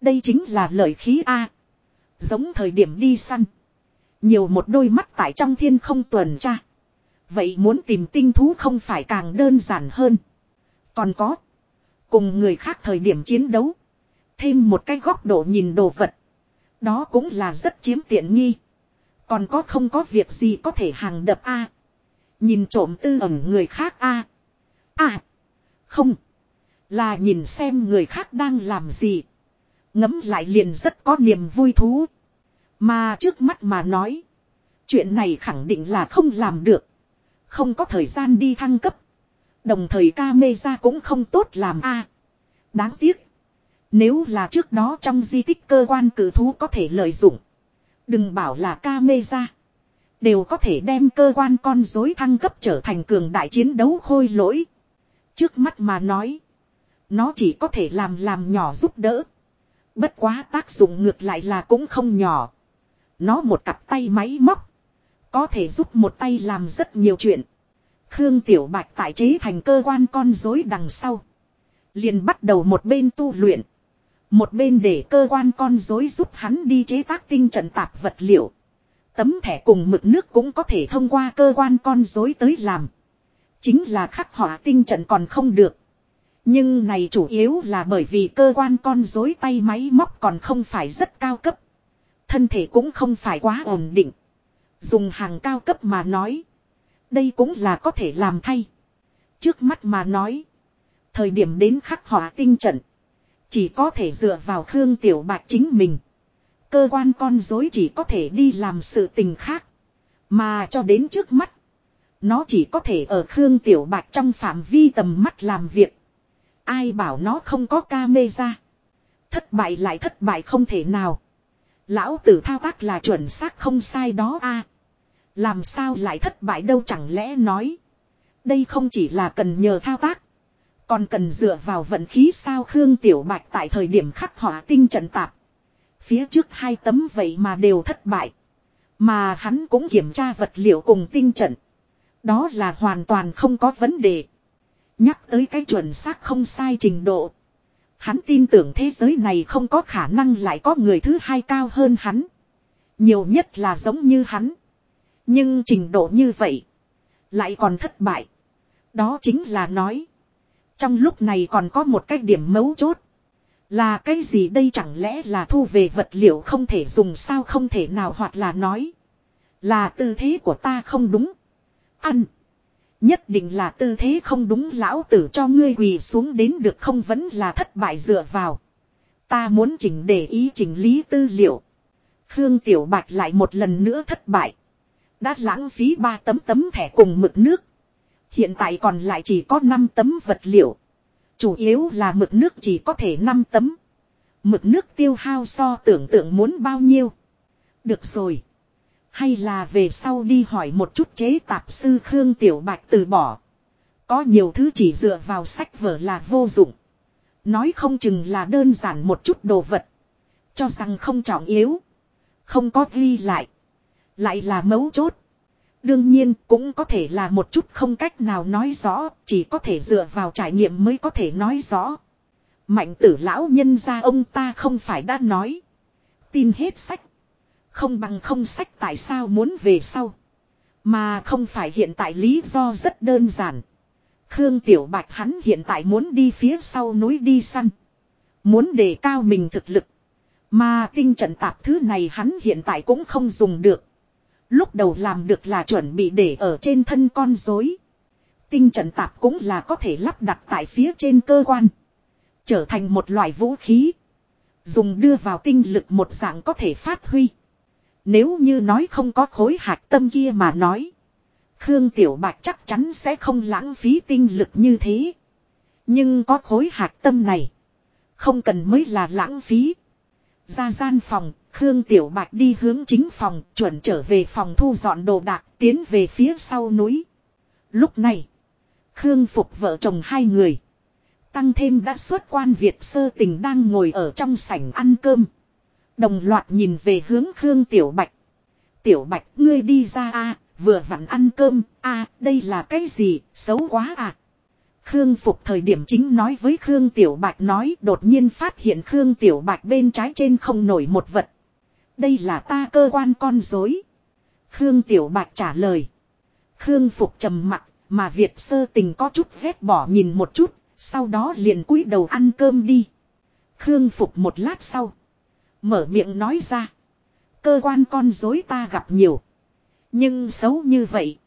Đây chính là lợi khí A. Giống thời điểm đi săn. Nhiều một đôi mắt tại trong thiên không tuần tra. Vậy muốn tìm tinh thú không phải càng đơn giản hơn. Còn có. Cùng người khác thời điểm chiến đấu. Thêm một cái góc độ nhìn đồ vật. Đó cũng là rất chiếm tiện nghi. Còn có không có việc gì có thể hàng đập A. Nhìn trộm tư ẩn người khác A. À. Không. Là nhìn xem người khác đang làm gì. Ngấm lại liền rất có niềm vui thú. Mà trước mắt mà nói. Chuyện này khẳng định là không làm được. Không có thời gian đi thăng cấp. Đồng thời ca mê ra cũng không tốt làm a. đáng tiếc. Nếu là trước đó trong di tích cơ quan cử thú có thể lợi dụng. Đừng bảo là ca mê ra. Đều có thể đem cơ quan con dối thăng cấp trở thành cường đại chiến đấu khôi lỗi. Trước mắt mà nói. Nó chỉ có thể làm làm nhỏ giúp đỡ. Bất quá tác dụng ngược lại là cũng không nhỏ. Nó một cặp tay máy móc. Có thể giúp một tay làm rất nhiều chuyện. Khương Tiểu Bạch tại chế thành cơ quan con rối đằng sau. Liền bắt đầu một bên tu luyện. Một bên để cơ quan con rối giúp hắn đi chế tác tinh trận tạp vật liệu. Tấm thẻ cùng mực nước cũng có thể thông qua cơ quan con rối tới làm. Chính là khắc họa tinh trận còn không được. Nhưng này chủ yếu là bởi vì cơ quan con rối tay máy móc còn không phải rất cao cấp. Thân thể cũng không phải quá ổn định. Dùng hàng cao cấp mà nói. Đây cũng là có thể làm thay. Trước mắt mà nói. Thời điểm đến khắc họa tinh trận. Chỉ có thể dựa vào Khương Tiểu Bạch chính mình. Cơ quan con dối chỉ có thể đi làm sự tình khác. Mà cho đến trước mắt. Nó chỉ có thể ở Khương Tiểu Bạch trong phạm vi tầm mắt làm việc. Ai bảo nó không có ca mê ra. Thất bại lại thất bại không thể nào. Lão tử thao tác là chuẩn xác không sai đó a làm sao lại thất bại đâu chẳng lẽ nói. Đây không chỉ là cần nhờ thao tác. Còn cần dựa vào vận khí sao Khương Tiểu Bạch tại thời điểm khắc họa tinh trận tạp. Phía trước hai tấm vậy mà đều thất bại. Mà hắn cũng kiểm tra vật liệu cùng tinh trận. Đó là hoàn toàn không có vấn đề. Nhắc tới cái chuẩn xác không sai trình độ. Hắn tin tưởng thế giới này không có khả năng lại có người thứ hai cao hơn hắn. Nhiều nhất là giống như hắn. Nhưng trình độ như vậy. Lại còn thất bại. Đó chính là nói. Trong lúc này còn có một cái điểm mấu chốt. Là cái gì đây chẳng lẽ là thu về vật liệu không thể dùng sao không thể nào hoặc là nói. Là tư thế của ta không đúng. Ăn. Nhất định là tư thế không đúng, lão tử cho ngươi quỳ xuống đến được không vẫn là thất bại dựa vào. Ta muốn chỉnh để ý chỉnh lý tư liệu. Khương Tiểu Bạch lại một lần nữa thất bại. Đã lãng phí ba tấm tấm thẻ cùng mực nước. Hiện tại còn lại chỉ có 5 tấm vật liệu. Chủ yếu là mực nước chỉ có thể 5 tấm. Mực nước tiêu hao so tưởng tượng muốn bao nhiêu. Được rồi. Hay là về sau đi hỏi một chút chế tạp sư Khương Tiểu Bạch từ bỏ. Có nhiều thứ chỉ dựa vào sách vở là vô dụng. Nói không chừng là đơn giản một chút đồ vật. Cho rằng không trọng yếu. Không có ghi lại. Lại là mấu chốt. Đương nhiên, cũng có thể là một chút không cách nào nói rõ. Chỉ có thể dựa vào trải nghiệm mới có thể nói rõ. Mạnh tử lão nhân ra ông ta không phải đã nói. Tin hết sách. Không bằng không sách tại sao muốn về sau. Mà không phải hiện tại lý do rất đơn giản. Khương Tiểu Bạch hắn hiện tại muốn đi phía sau núi đi săn. Muốn đề cao mình thực lực. Mà tinh trận tạp thứ này hắn hiện tại cũng không dùng được. Lúc đầu làm được là chuẩn bị để ở trên thân con dối. Tinh trận tạp cũng là có thể lắp đặt tại phía trên cơ quan. Trở thành một loại vũ khí. Dùng đưa vào tinh lực một dạng có thể phát huy. Nếu như nói không có khối hạt tâm kia mà nói. Khương Tiểu Bạch chắc chắn sẽ không lãng phí tinh lực như thế. Nhưng có khối hạt tâm này. Không cần mới là lãng phí. Ra gian phòng, Khương Tiểu Bạch đi hướng chính phòng, chuẩn trở về phòng thu dọn đồ đạc, tiến về phía sau núi. Lúc này, Khương Phục vợ chồng hai người. Tăng thêm đã xuất quan Việt sơ tình đang ngồi ở trong sảnh ăn cơm. Đồng loạt nhìn về hướng Khương Tiểu Bạch. Tiểu Bạch ngươi đi ra a vừa vặn ăn cơm, a đây là cái gì, xấu quá à. Khương Phục thời điểm chính nói với Khương Tiểu Bạch nói đột nhiên phát hiện Khương Tiểu Bạch bên trái trên không nổi một vật. Đây là ta cơ quan con dối. Khương Tiểu Bạch trả lời. Khương Phục trầm mặt, mà Việt sơ tình có chút ghét bỏ nhìn một chút, sau đó liền cúi đầu ăn cơm đi. Khương Phục một lát sau. Mở miệng nói ra. Cơ quan con dối ta gặp nhiều. Nhưng xấu như vậy.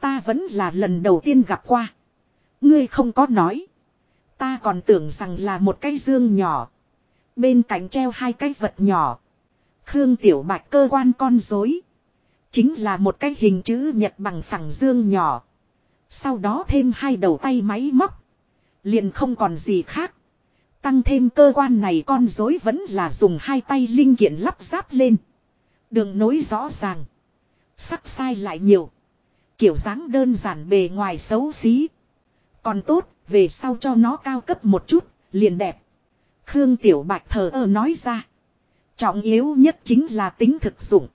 Ta vẫn là lần đầu tiên gặp qua. Ngươi không có nói. Ta còn tưởng rằng là một cái dương nhỏ. Bên cạnh treo hai cái vật nhỏ. Khương Tiểu Bạch cơ quan con dối. Chính là một cái hình chữ nhật bằng phẳng dương nhỏ. Sau đó thêm hai đầu tay máy móc. Liền không còn gì khác. Tăng thêm cơ quan này con dối vẫn là dùng hai tay linh kiện lắp ráp lên. Đường nối rõ ràng. Sắc sai lại nhiều. Kiểu dáng đơn giản bề ngoài xấu xí. Còn tốt, về sau cho nó cao cấp một chút, liền đẹp. Khương Tiểu Bạch thờ ơ nói ra. Trọng yếu nhất chính là tính thực dụng.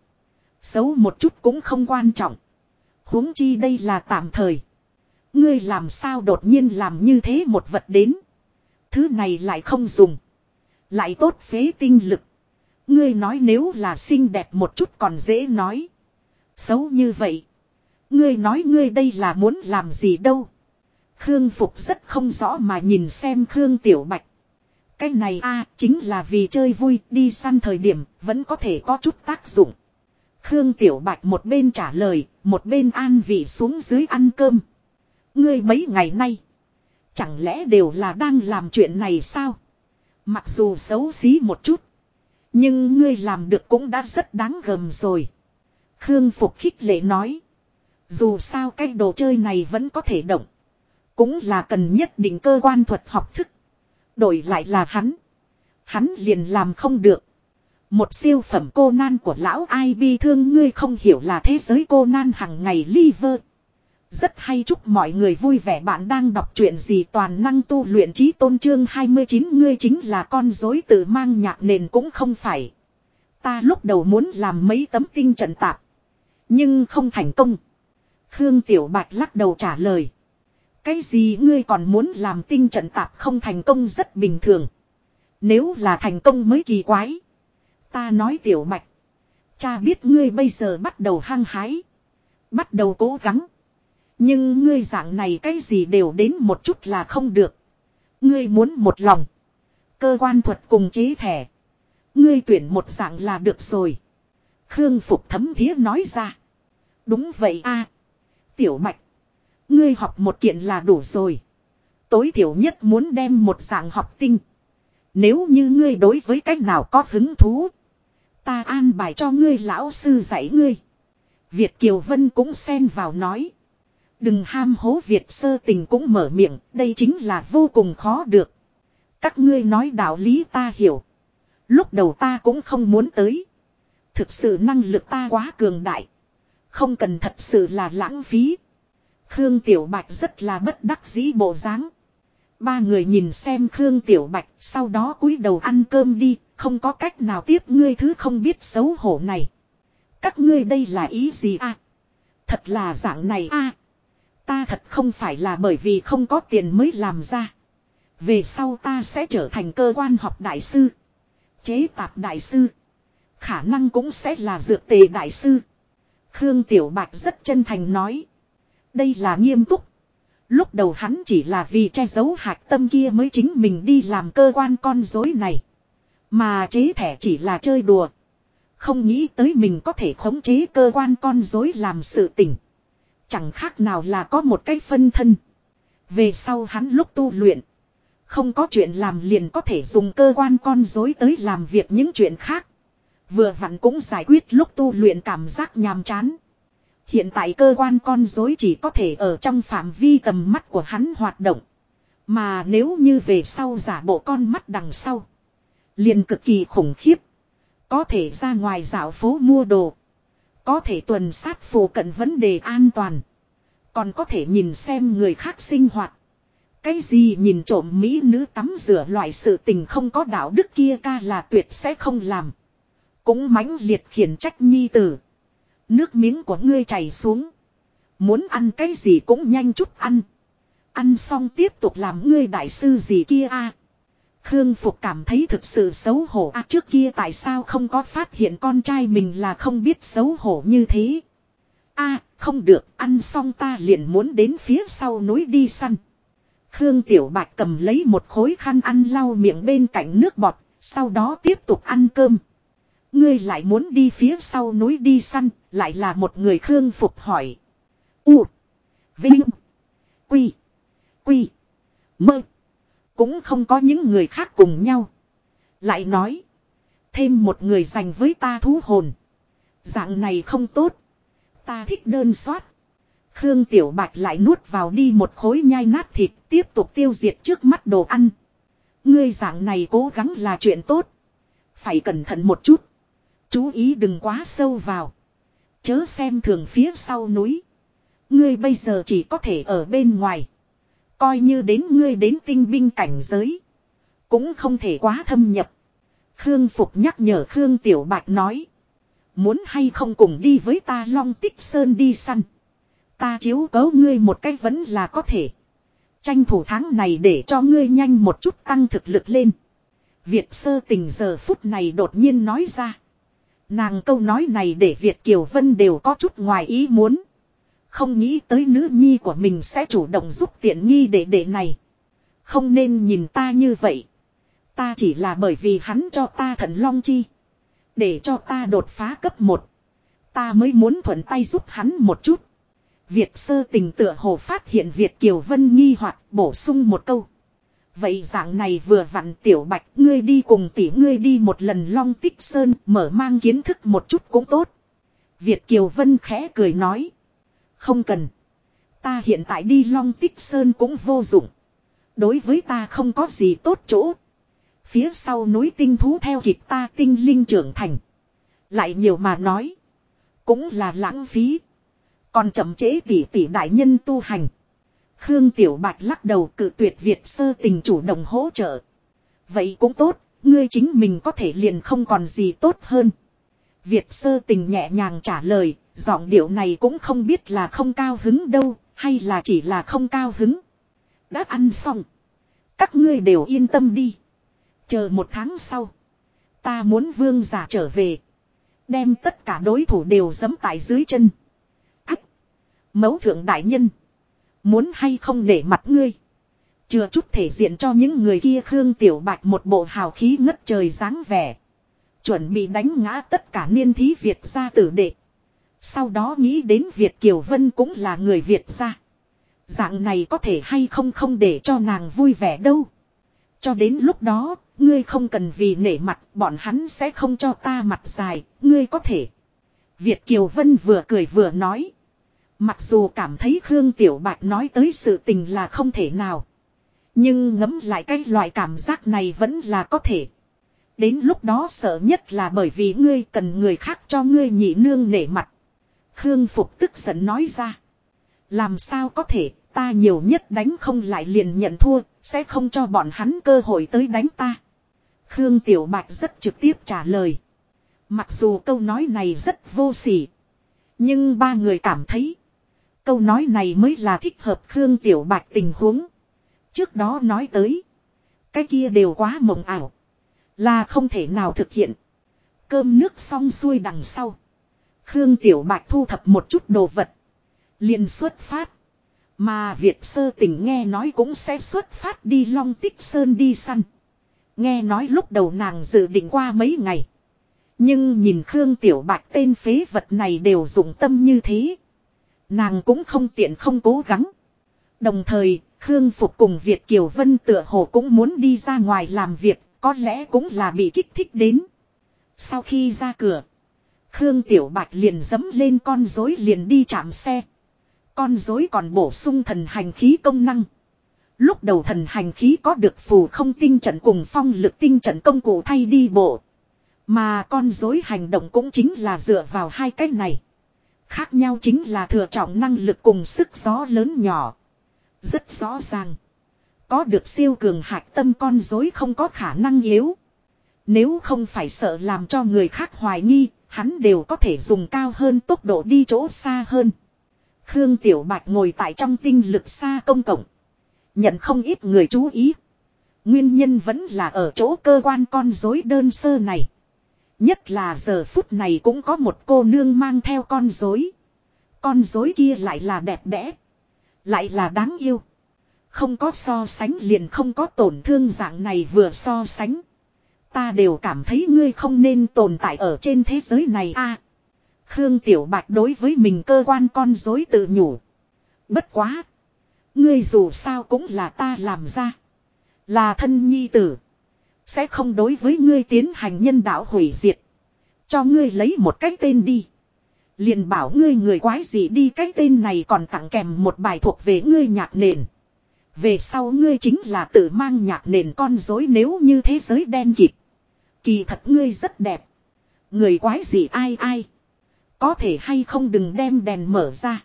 Xấu một chút cũng không quan trọng. huống chi đây là tạm thời. Ngươi làm sao đột nhiên làm như thế một vật đến. Thứ này lại không dùng. Lại tốt phế tinh lực. Ngươi nói nếu là xinh đẹp một chút còn dễ nói. Xấu như vậy. Ngươi nói ngươi đây là muốn làm gì đâu. Khương Phục rất không rõ mà nhìn xem Khương Tiểu Bạch. Cái này a chính là vì chơi vui đi săn thời điểm vẫn có thể có chút tác dụng. Khương Tiểu Bạch một bên trả lời, một bên an vị xuống dưới ăn cơm. Ngươi mấy ngày nay, chẳng lẽ đều là đang làm chuyện này sao? Mặc dù xấu xí một chút, nhưng ngươi làm được cũng đã rất đáng gầm rồi. Khương Phục khích lệ nói. Dù sao cái đồ chơi này vẫn có thể động. Cũng là cần nhất định cơ quan thuật học thức. Đổi lại là hắn. Hắn liền làm không được. Một siêu phẩm cô nan của lão ai bi thương ngươi không hiểu là thế giới cô nan hằng ngày liver. Rất hay chúc mọi người vui vẻ bạn đang đọc chuyện gì toàn năng tu luyện trí tôn trương 29 ngươi chính là con dối tự mang nhạc nền cũng không phải. Ta lúc đầu muốn làm mấy tấm tinh trận tạp. Nhưng không thành công. Khương Tiểu Bạch lắc đầu trả lời. Cái gì ngươi còn muốn làm tinh trận tạp không thành công rất bình thường. Nếu là thành công mới kỳ quái. Ta nói Tiểu mạch Cha biết ngươi bây giờ bắt đầu hăng hái. Bắt đầu cố gắng. Nhưng ngươi dạng này cái gì đều đến một chút là không được. Ngươi muốn một lòng. Cơ quan thuật cùng chế thẻ. Ngươi tuyển một dạng là được rồi. Khương Phục thấm thía nói ra. Đúng vậy a Tiểu mạch Ngươi học một kiện là đủ rồi. Tối thiểu nhất muốn đem một dạng học tinh. Nếu như ngươi đối với cách nào có hứng thú. Ta an bài cho ngươi lão sư dạy ngươi. Việt Kiều Vân cũng xen vào nói. Đừng ham hố Việt sơ tình cũng mở miệng, đây chính là vô cùng khó được. Các ngươi nói đạo lý ta hiểu. Lúc đầu ta cũng không muốn tới. Thực sự năng lực ta quá cường đại. Không cần thật sự là lãng phí. Khương Tiểu Bạch rất là bất đắc dĩ bộ dáng. Ba người nhìn xem Khương Tiểu Bạch, sau đó cúi đầu ăn cơm đi, không có cách nào tiếp ngươi thứ không biết xấu hổ này. Các ngươi đây là ý gì a? Thật là dạng này a. Ta thật không phải là bởi vì không có tiền mới làm ra. Về sau ta sẽ trở thành cơ quan học đại sư. Chế tạp đại sư. Khả năng cũng sẽ là dược tề đại sư. Khương Tiểu Bạch rất chân thành nói. Đây là nghiêm túc. Lúc đầu hắn chỉ là vì che giấu hạc tâm kia mới chính mình đi làm cơ quan con dối này. Mà chế thẻ chỉ là chơi đùa. Không nghĩ tới mình có thể khống chế cơ quan con dối làm sự tình. Chẳng khác nào là có một cái phân thân. Về sau hắn lúc tu luyện. Không có chuyện làm liền có thể dùng cơ quan con dối tới làm việc những chuyện khác. Vừa vặn cũng giải quyết lúc tu luyện cảm giác nhàm chán. Hiện tại cơ quan con dối chỉ có thể ở trong phạm vi tầm mắt của hắn hoạt động. Mà nếu như về sau giả bộ con mắt đằng sau. Liền cực kỳ khủng khiếp. Có thể ra ngoài dạo phố mua đồ. Có thể tuần sát phù cận vấn đề an toàn. Còn có thể nhìn xem người khác sinh hoạt. Cái gì nhìn trộm mỹ nữ tắm rửa loại sự tình không có đạo đức kia ca là tuyệt sẽ không làm. Cũng mãnh liệt khiển trách nhi tử. Nước miếng của ngươi chảy xuống. Muốn ăn cái gì cũng nhanh chút ăn. Ăn xong tiếp tục làm ngươi đại sư gì kia a Khương Phục cảm thấy thực sự xấu hổ à trước kia tại sao không có phát hiện con trai mình là không biết xấu hổ như thế. a không được ăn xong ta liền muốn đến phía sau núi đi săn. Khương Tiểu Bạch cầm lấy một khối khăn ăn lau miệng bên cạnh nước bọt, sau đó tiếp tục ăn cơm. Ngươi lại muốn đi phía sau núi đi săn, lại là một người Khương Phục hỏi. U. Vinh. Quy. Quy. Mơ. Cũng không có những người khác cùng nhau. Lại nói. Thêm một người dành với ta thú hồn. Dạng này không tốt. Ta thích đơn soát. Khương Tiểu Bạch lại nuốt vào đi một khối nhai nát thịt tiếp tục tiêu diệt trước mắt đồ ăn. Ngươi dạng này cố gắng là chuyện tốt. Phải cẩn thận một chút. Chú ý đừng quá sâu vào. Chớ xem thường phía sau núi. Ngươi bây giờ chỉ có thể ở bên ngoài. Coi như đến ngươi đến tinh binh cảnh giới. Cũng không thể quá thâm nhập. Khương Phục nhắc nhở Khương Tiểu Bạch nói. Muốn hay không cùng đi với ta Long Tích Sơn đi săn. Ta chiếu cấu ngươi một cách vẫn là có thể. Tranh thủ tháng này để cho ngươi nhanh một chút tăng thực lực lên. Việt sơ tình giờ phút này đột nhiên nói ra. Nàng câu nói này để Việt Kiều Vân đều có chút ngoài ý muốn. Không nghĩ tới nữ nhi của mình sẽ chủ động giúp tiện nghi để để này. Không nên nhìn ta như vậy. Ta chỉ là bởi vì hắn cho ta thần long chi. Để cho ta đột phá cấp 1. Ta mới muốn thuận tay giúp hắn một chút. Việt sơ tình tựa hồ phát hiện Việt Kiều Vân nghi hoặc bổ sung một câu. Vậy dạng này vừa vặn tiểu bạch, ngươi đi cùng tỷ ngươi đi một lần long tích sơn, mở mang kiến thức một chút cũng tốt. Việt Kiều Vân khẽ cười nói. Không cần. Ta hiện tại đi long tích sơn cũng vô dụng. Đối với ta không có gì tốt chỗ. Phía sau núi tinh thú theo kịp ta tinh linh trưởng thành. Lại nhiều mà nói. Cũng là lãng phí. Còn chậm chế tỷ tỷ đại nhân tu hành. Khương Tiểu Bạch lắc đầu cự tuyệt Việt sơ tình chủ động hỗ trợ. Vậy cũng tốt, ngươi chính mình có thể liền không còn gì tốt hơn. Việt sơ tình nhẹ nhàng trả lời, giọng điệu này cũng không biết là không cao hứng đâu, hay là chỉ là không cao hứng. Đã ăn xong. Các ngươi đều yên tâm đi. Chờ một tháng sau. Ta muốn vương giả trở về. Đem tất cả đối thủ đều giẫm tại dưới chân. Ách. Mấu thượng đại nhân. Muốn hay không để mặt ngươi. Chưa chút thể diện cho những người kia Khương Tiểu Bạch một bộ hào khí ngất trời dáng vẻ. Chuẩn bị đánh ngã tất cả niên thí Việt gia tử đệ. Sau đó nghĩ đến Việt Kiều Vân cũng là người Việt gia. Dạng này có thể hay không không để cho nàng vui vẻ đâu. Cho đến lúc đó, ngươi không cần vì nể mặt, bọn hắn sẽ không cho ta mặt dài, ngươi có thể. Việt Kiều Vân vừa cười vừa nói. Mặc dù cảm thấy Khương Tiểu Bạch nói tới sự tình là không thể nào. Nhưng ngấm lại cái loại cảm giác này vẫn là có thể. Đến lúc đó sợ nhất là bởi vì ngươi cần người khác cho ngươi nhị nương nể mặt. Khương Phục tức giận nói ra. Làm sao có thể, ta nhiều nhất đánh không lại liền nhận thua, sẽ không cho bọn hắn cơ hội tới đánh ta. Khương Tiểu Bạch rất trực tiếp trả lời. Mặc dù câu nói này rất vô sỉ. Nhưng ba người cảm thấy. Câu nói này mới là thích hợp Khương Tiểu Bạch tình huống. Trước đó nói tới. Cái kia đều quá mộng ảo. Là không thể nào thực hiện. Cơm nước xong xuôi đằng sau. Khương Tiểu Bạch thu thập một chút đồ vật. liền xuất phát. Mà Việt sơ tỉnh nghe nói cũng sẽ xuất phát đi Long Tích Sơn đi săn. Nghe nói lúc đầu nàng dự định qua mấy ngày. Nhưng nhìn Khương Tiểu Bạch tên phế vật này đều dụng tâm như thế. Nàng cũng không tiện không cố gắng. Đồng thời, Khương Phục cùng Việt Kiều Vân tựa hồ cũng muốn đi ra ngoài làm việc, có lẽ cũng là bị kích thích đến. Sau khi ra cửa, Khương Tiểu Bạch liền dấm lên con rối liền đi chạm xe. Con rối còn bổ sung thần hành khí công năng. Lúc đầu thần hành khí có được phù không tinh trận cùng phong lực tinh trận công cụ thay đi bộ. Mà con rối hành động cũng chính là dựa vào hai cái này. Khác nhau chính là thừa trọng năng lực cùng sức gió lớn nhỏ. Rất rõ ràng. Có được siêu cường hạch tâm con dối không có khả năng yếu. Nếu không phải sợ làm cho người khác hoài nghi, hắn đều có thể dùng cao hơn tốc độ đi chỗ xa hơn. Khương Tiểu Bạch ngồi tại trong tinh lực xa công cộng. Nhận không ít người chú ý. Nguyên nhân vẫn là ở chỗ cơ quan con dối đơn sơ này. Nhất là giờ phút này cũng có một cô nương mang theo con dối. Con dối kia lại là đẹp đẽ. Lại là đáng yêu. Không có so sánh liền không có tổn thương dạng này vừa so sánh. Ta đều cảm thấy ngươi không nên tồn tại ở trên thế giới này a. Khương Tiểu Bạch đối với mình cơ quan con dối tự nhủ. Bất quá. Ngươi dù sao cũng là ta làm ra. Là thân nhi tử. Sẽ không đối với ngươi tiến hành nhân đạo hủy diệt. Cho ngươi lấy một cái tên đi. Liền bảo ngươi người quái gì đi cái tên này còn tặng kèm một bài thuộc về ngươi nhạc nền. Về sau ngươi chính là tự mang nhạc nền con dối nếu như thế giới đen kịt. Kỳ thật ngươi rất đẹp. Người quái gì ai ai. Có thể hay không đừng đem đèn mở ra.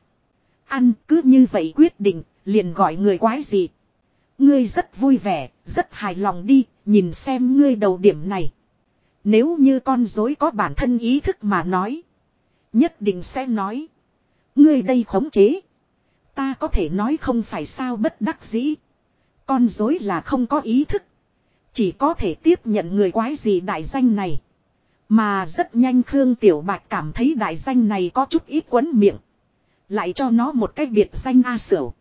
Ăn cứ như vậy quyết định, liền gọi người quái gì. Ngươi rất vui vẻ, rất hài lòng đi, nhìn xem ngươi đầu điểm này. Nếu như con dối có bản thân ý thức mà nói. Nhất định sẽ nói. Ngươi đây khống chế. Ta có thể nói không phải sao bất đắc dĩ. Con dối là không có ý thức. Chỉ có thể tiếp nhận người quái gì đại danh này. Mà rất nhanh Khương Tiểu Bạch cảm thấy đại danh này có chút ít quấn miệng. Lại cho nó một cái biệt danh A Sửu.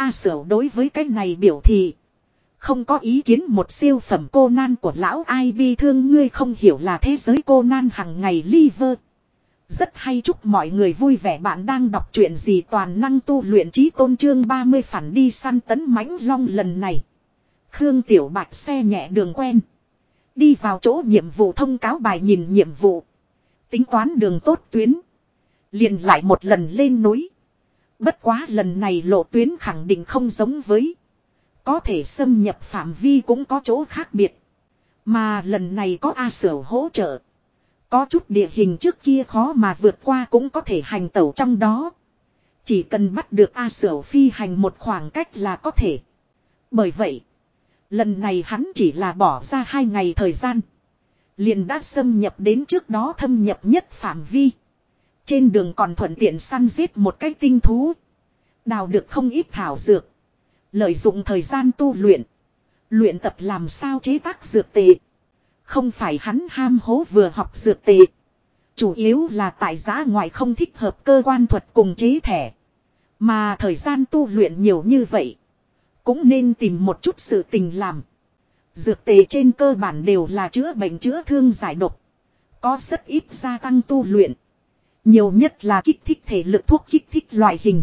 A Sở đối với cái này biểu thị. Không có ý kiến một siêu phẩm cô nan của lão ai bi thương ngươi không hiểu là thế giới cô nan hằng ngày liver. Rất hay chúc mọi người vui vẻ bạn đang đọc chuyện gì toàn năng tu luyện trí tôn trương 30 phản đi săn tấn mãnh long lần này. Khương Tiểu Bạch xe nhẹ đường quen. Đi vào chỗ nhiệm vụ thông cáo bài nhìn nhiệm vụ. Tính toán đường tốt tuyến. Liền lại một lần lên núi. Bất quá lần này lộ tuyến khẳng định không giống với. Có thể xâm nhập phạm vi cũng có chỗ khác biệt. Mà lần này có A Sở hỗ trợ. Có chút địa hình trước kia khó mà vượt qua cũng có thể hành tẩu trong đó. Chỉ cần bắt được A Sở phi hành một khoảng cách là có thể. Bởi vậy, lần này hắn chỉ là bỏ ra hai ngày thời gian. Liền đã xâm nhập đến trước đó thâm nhập nhất phạm vi. Trên đường còn thuận tiện săn giết một cái tinh thú. Đào được không ít thảo dược. Lợi dụng thời gian tu luyện. Luyện tập làm sao chế tác dược tệ. Không phải hắn ham hố vừa học dược tệ. Chủ yếu là tại giá ngoài không thích hợp cơ quan thuật cùng chế thẻ. Mà thời gian tu luyện nhiều như vậy. Cũng nên tìm một chút sự tình làm. Dược tề trên cơ bản đều là chữa bệnh chữa thương giải độc. Có rất ít gia tăng tu luyện. Nhiều nhất là kích thích thể lực thuốc kích thích loại hình.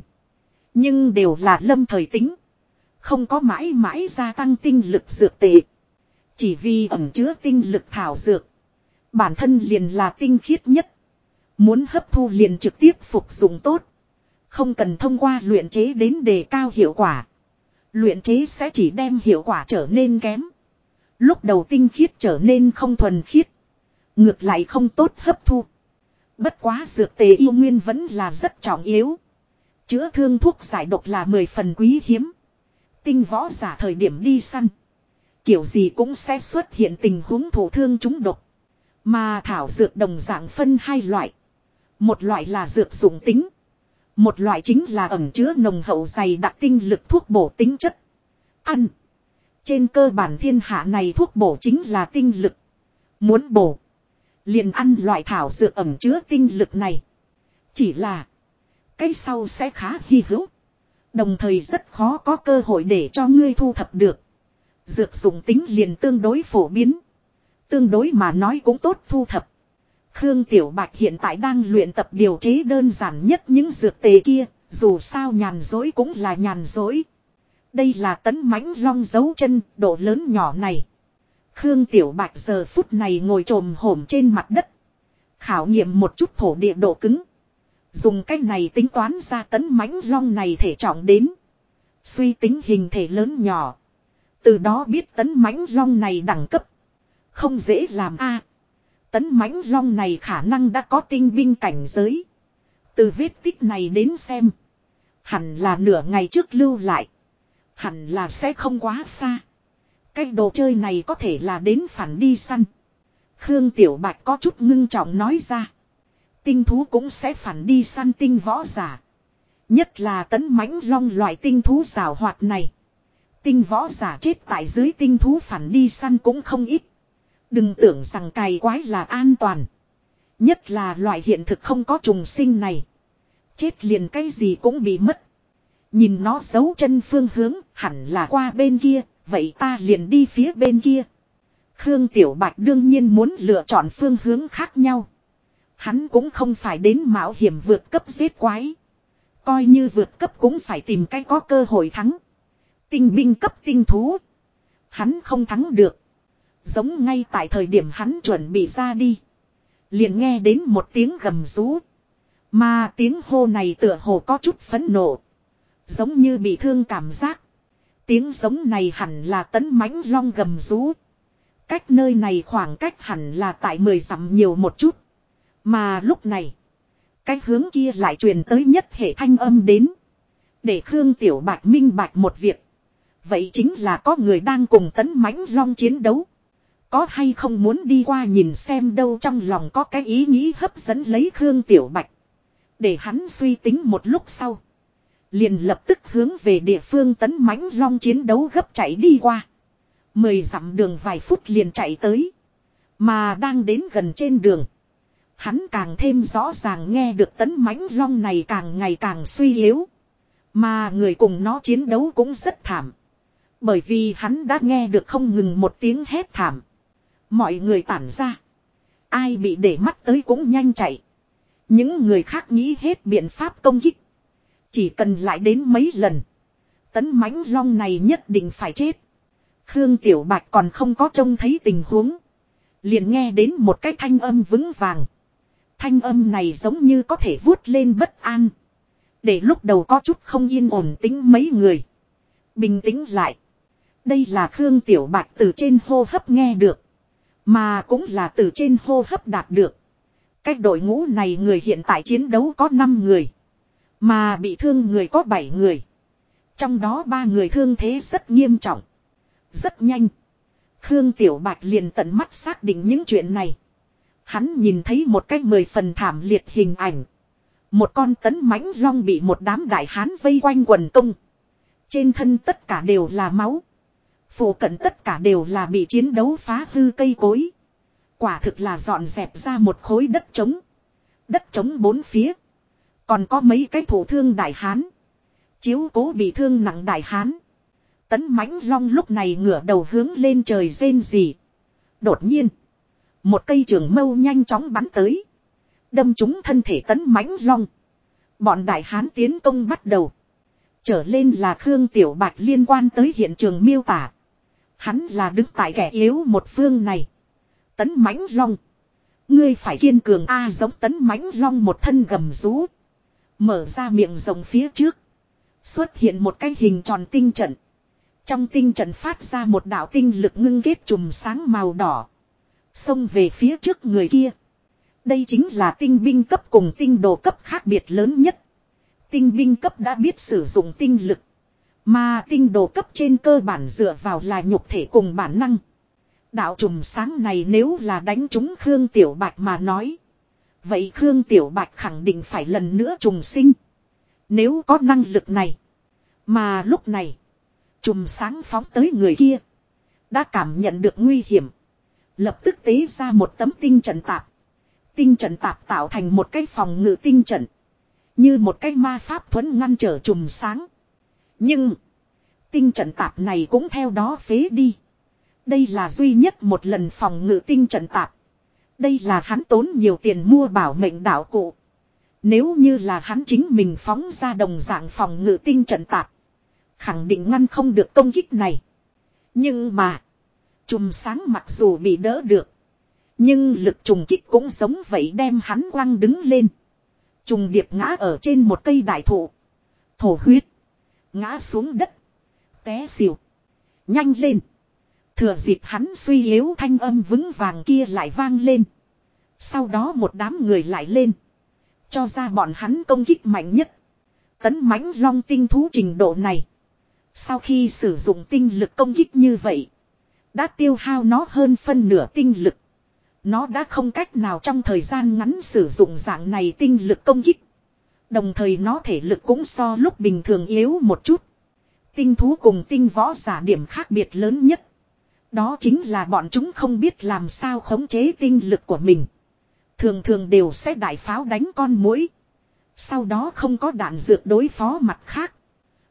Nhưng đều là lâm thời tính. Không có mãi mãi gia tăng tinh lực dược tệ. Chỉ vì ẩm chứa tinh lực thảo dược. Bản thân liền là tinh khiết nhất. Muốn hấp thu liền trực tiếp phục dụng tốt. Không cần thông qua luyện chế đến đề cao hiệu quả. Luyện chế sẽ chỉ đem hiệu quả trở nên kém. Lúc đầu tinh khiết trở nên không thuần khiết. Ngược lại không tốt hấp thu. Bất quá dược tề yêu nguyên vẫn là rất trọng yếu. Chữa thương thuốc giải độc là mười phần quý hiếm. Tinh võ giả thời điểm đi săn. Kiểu gì cũng sẽ xuất hiện tình huống thổ thương chúng độc. Mà thảo dược đồng dạng phân hai loại. Một loại là dược dụng tính. Một loại chính là ẩm chứa nồng hậu dày đặc tinh lực thuốc bổ tính chất. Ăn. Trên cơ bản thiên hạ này thuốc bổ chính là tinh lực. Muốn bổ. Liền ăn loại thảo dược ẩm chứa tinh lực này. Chỉ là. Cái sau sẽ khá hy hữu. Đồng thời rất khó có cơ hội để cho ngươi thu thập được. Dược dụng tính liền tương đối phổ biến. Tương đối mà nói cũng tốt thu thập. Khương Tiểu Bạch hiện tại đang luyện tập điều chế đơn giản nhất những dược tề kia, dù sao nhàn dối cũng là nhàn dối. Đây là tấn mãnh long dấu chân, độ lớn nhỏ này. Khương Tiểu Bạch giờ phút này ngồi trồm hổm trên mặt đất. Khảo nghiệm một chút thổ địa độ cứng. Dùng cách này tính toán ra tấn mãnh long này thể trọng đến. Suy tính hình thể lớn nhỏ. Từ đó biết tấn mãnh long này đẳng cấp. Không dễ làm a Tấn mãnh long này khả năng đã có tinh binh cảnh giới. Từ vết tích này đến xem. Hẳn là nửa ngày trước lưu lại. Hẳn là sẽ không quá xa. Cái đồ chơi này có thể là đến phản đi săn. Khương Tiểu Bạch có chút ngưng trọng nói ra. Tinh thú cũng sẽ phản đi săn tinh võ giả. Nhất là tấn mãnh long loại tinh thú rào hoạt này. Tinh võ giả chết tại dưới tinh thú phản đi săn cũng không ít. Đừng tưởng rằng cày quái là an toàn. Nhất là loại hiện thực không có trùng sinh này. Chết liền cái gì cũng bị mất. Nhìn nó giấu chân phương hướng hẳn là qua bên kia. Vậy ta liền đi phía bên kia. Khương Tiểu Bạch đương nhiên muốn lựa chọn phương hướng khác nhau. Hắn cũng không phải đến mạo hiểm vượt cấp giết quái. Coi như vượt cấp cũng phải tìm cách có cơ hội thắng. Tinh binh cấp tinh thú. Hắn không thắng được. Giống ngay tại thời điểm hắn chuẩn bị ra đi. Liền nghe đến một tiếng gầm rú. Mà tiếng hô này tựa hồ có chút phấn nộ. Giống như bị thương cảm giác. Tiếng giống này hẳn là tấn mãnh long gầm rú. Cách nơi này khoảng cách hẳn là tại mười dặm nhiều một chút. Mà lúc này. Cái hướng kia lại truyền tới nhất hệ thanh âm đến. Để Khương Tiểu Bạch minh bạch một việc. Vậy chính là có người đang cùng tấn mãnh long chiến đấu. Có hay không muốn đi qua nhìn xem đâu trong lòng có cái ý nghĩ hấp dẫn lấy Khương Tiểu Bạch. Để hắn suy tính một lúc sau. Liền lập tức hướng về địa phương tấn mãnh long chiến đấu gấp chạy đi qua. Mười dặm đường vài phút liền chạy tới. Mà đang đến gần trên đường. Hắn càng thêm rõ ràng nghe được tấn mãnh long này càng ngày càng suy yếu. Mà người cùng nó chiến đấu cũng rất thảm. Bởi vì hắn đã nghe được không ngừng một tiếng hét thảm. Mọi người tản ra. Ai bị để mắt tới cũng nhanh chạy. Những người khác nghĩ hết biện pháp công kích. Chỉ cần lại đến mấy lần. Tấn mãnh long này nhất định phải chết. Khương Tiểu Bạch còn không có trông thấy tình huống. Liền nghe đến một cái thanh âm vững vàng. Thanh âm này giống như có thể vuốt lên bất an. Để lúc đầu có chút không yên ổn tính mấy người. Bình tĩnh lại. Đây là Khương Tiểu Bạch từ trên hô hấp nghe được. Mà cũng là từ trên hô hấp đạt được. Cách đội ngũ này người hiện tại chiến đấu có 5 người. Mà bị thương người có 7 người. Trong đó ba người thương thế rất nghiêm trọng. Rất nhanh. Khương Tiểu Bạch liền tận mắt xác định những chuyện này. Hắn nhìn thấy một cái mười phần thảm liệt hình ảnh. Một con tấn mãnh long bị một đám đại hán vây quanh quần tung, Trên thân tất cả đều là máu. Phủ cận tất cả đều là bị chiến đấu phá hư cây cối. Quả thực là dọn dẹp ra một khối đất trống. Đất trống bốn phía. Còn có mấy cái thủ thương đại hán. Chiếu cố bị thương nặng đại hán. Tấn mãnh long lúc này ngửa đầu hướng lên trời rên rỉ. Đột nhiên. Một cây trường mâu nhanh chóng bắn tới. Đâm trúng thân thể tấn mãnh long. Bọn đại hán tiến công bắt đầu. Trở lên là Khương Tiểu Bạch liên quan tới hiện trường miêu tả. Hắn là đứng tại kẻ yếu một phương này. Tấn mãnh long. Ngươi phải kiên cường A giống tấn mãnh long một thân gầm rú. Mở ra miệng rồng phía trước. Xuất hiện một cái hình tròn tinh trận. Trong tinh trận phát ra một đạo tinh lực ngưng kết chùm sáng màu đỏ. Xông về phía trước người kia. Đây chính là tinh binh cấp cùng tinh đồ cấp khác biệt lớn nhất. Tinh binh cấp đã biết sử dụng tinh lực. Mà tinh đồ cấp trên cơ bản dựa vào là nhục thể cùng bản năng. Đạo trùm sáng này nếu là đánh trúng Khương Tiểu Bạch mà nói. Vậy Khương Tiểu Bạch khẳng định phải lần nữa trùng sinh. Nếu có năng lực này. Mà lúc này. Trùm sáng phóng tới người kia. Đã cảm nhận được nguy hiểm. Lập tức tế ra một tấm tinh trận tạp. Tinh trận tạp tạo thành một cái phòng ngự tinh trận. Như một cái ma pháp thuẫn ngăn trở trùm sáng. Nhưng. Tinh trận tạp này cũng theo đó phế đi. Đây là duy nhất một lần phòng ngự tinh trận tạp. Đây là hắn tốn nhiều tiền mua bảo mệnh đạo cụ. Nếu như là hắn chính mình phóng ra đồng dạng phòng ngự tinh trận tạp. Khẳng định ngăn không được công kích này. Nhưng mà. Chùm sáng mặc dù bị đỡ được. Nhưng lực trùng kích cũng giống vậy đem hắn quăng đứng lên. Trùng điệp ngã ở trên một cây đại thụ. Thổ huyết. Ngã xuống đất. Té xỉu. Nhanh lên. Thừa dịp hắn suy yếu thanh âm vững vàng kia lại vang lên. Sau đó một đám người lại lên. Cho ra bọn hắn công kích mạnh nhất. Tấn mãnh long tinh thú trình độ này. Sau khi sử dụng tinh lực công kích như vậy. Đã tiêu hao nó hơn phân nửa tinh lực. Nó đã không cách nào trong thời gian ngắn sử dụng dạng này tinh lực công kích. Đồng thời nó thể lực cũng so lúc bình thường yếu một chút. Tinh thú cùng tinh võ giả điểm khác biệt lớn nhất. Đó chính là bọn chúng không biết làm sao khống chế tinh lực của mình. Thường thường đều sẽ đại pháo đánh con mũi. Sau đó không có đạn dược đối phó mặt khác.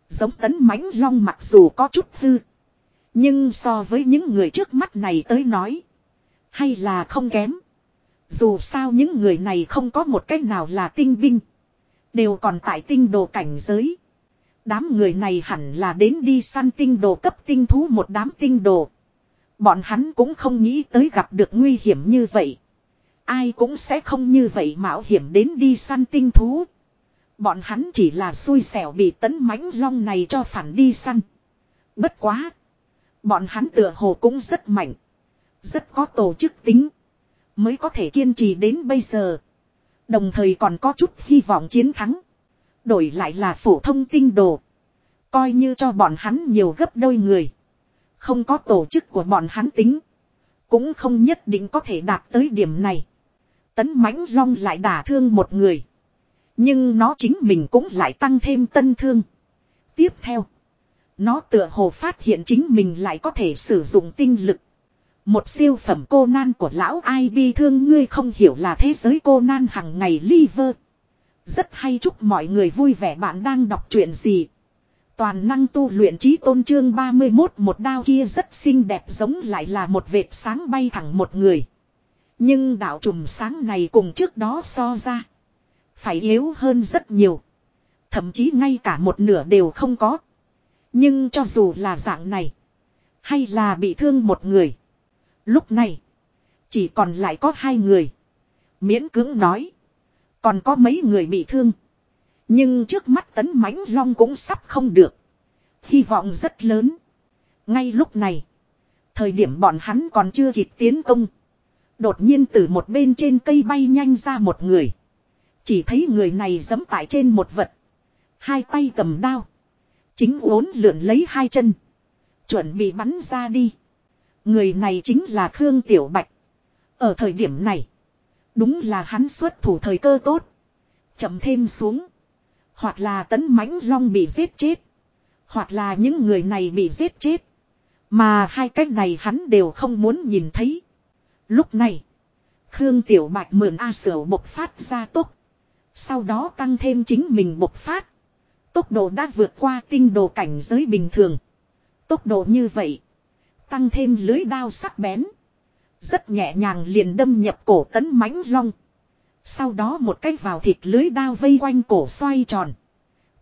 Giống tấn mãnh long mặc dù có chút hư. Nhưng so với những người trước mắt này tới nói. Hay là không kém. Dù sao những người này không có một cách nào là tinh binh. Đều còn tại tinh đồ cảnh giới. Đám người này hẳn là đến đi săn tinh đồ cấp tinh thú một đám tinh đồ. Bọn hắn cũng không nghĩ tới gặp được nguy hiểm như vậy. Ai cũng sẽ không như vậy mạo hiểm đến đi săn tinh thú. Bọn hắn chỉ là xui xẻo bị tấn mãnh long này cho phản đi săn. Bất quá. Bọn hắn tựa hồ cũng rất mạnh. Rất có tổ chức tính. Mới có thể kiên trì đến bây giờ. Đồng thời còn có chút hy vọng chiến thắng. Đổi lại là phổ thông tinh đồ. Coi như cho bọn hắn nhiều gấp đôi người. Không có tổ chức của bọn hắn tính. Cũng không nhất định có thể đạt tới điểm này. Tấn mãnh long lại đả thương một người. Nhưng nó chính mình cũng lại tăng thêm tân thương. Tiếp theo. Nó tựa hồ phát hiện chính mình lại có thể sử dụng tinh lực. Một siêu phẩm cô nan của lão ai bi thương ngươi không hiểu là thế giới cô nan hằng ngày liver. Rất hay chúc mọi người vui vẻ, bạn đang đọc chuyện gì. Toàn năng tu luyện trí tôn trương 31 một đao kia rất xinh đẹp giống lại là một vệt sáng bay thẳng một người. Nhưng đạo trùm sáng này cùng trước đó so ra. Phải yếu hơn rất nhiều. Thậm chí ngay cả một nửa đều không có. Nhưng cho dù là dạng này. Hay là bị thương một người. Lúc này. Chỉ còn lại có hai người. Miễn cưỡng nói. Còn có mấy người bị thương. Nhưng trước mắt tấn mãnh long cũng sắp không được. Hy vọng rất lớn. Ngay lúc này. Thời điểm bọn hắn còn chưa kịp tiến công. Đột nhiên từ một bên trên cây bay nhanh ra một người. Chỉ thấy người này giẫm tại trên một vật. Hai tay cầm đao. Chính uốn lượn lấy hai chân. Chuẩn bị bắn ra đi. Người này chính là Khương Tiểu Bạch. Ở thời điểm này. Đúng là hắn xuất thủ thời cơ tốt. Chậm thêm xuống. Hoặc là tấn mãnh long bị giết chết. Hoặc là những người này bị giết chết. Mà hai cách này hắn đều không muốn nhìn thấy. Lúc này. Khương Tiểu Bạch mượn A Sở bộc phát ra tốc. Sau đó tăng thêm chính mình bộc phát. Tốc độ đã vượt qua tinh độ cảnh giới bình thường. Tốc độ như vậy. Tăng thêm lưới đao sắc bén. Rất nhẹ nhàng liền đâm nhập cổ tấn mãnh long. Sau đó một cách vào thịt lưới đao vây quanh cổ xoay tròn.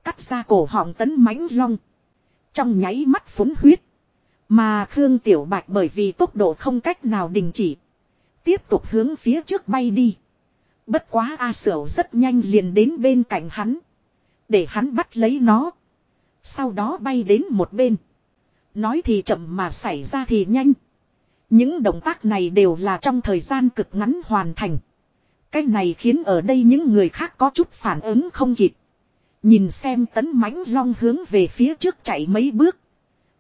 Cắt ra cổ họng tấn mãnh long. Trong nháy mắt phúng huyết. Mà Khương Tiểu Bạch bởi vì tốc độ không cách nào đình chỉ. Tiếp tục hướng phía trước bay đi. Bất quá A Sửu rất nhanh liền đến bên cạnh hắn. Để hắn bắt lấy nó. Sau đó bay đến một bên. Nói thì chậm mà xảy ra thì nhanh. Những động tác này đều là trong thời gian cực ngắn hoàn thành. Cái này khiến ở đây những người khác có chút phản ứng không kịp. Nhìn xem tấn mãnh long hướng về phía trước chạy mấy bước.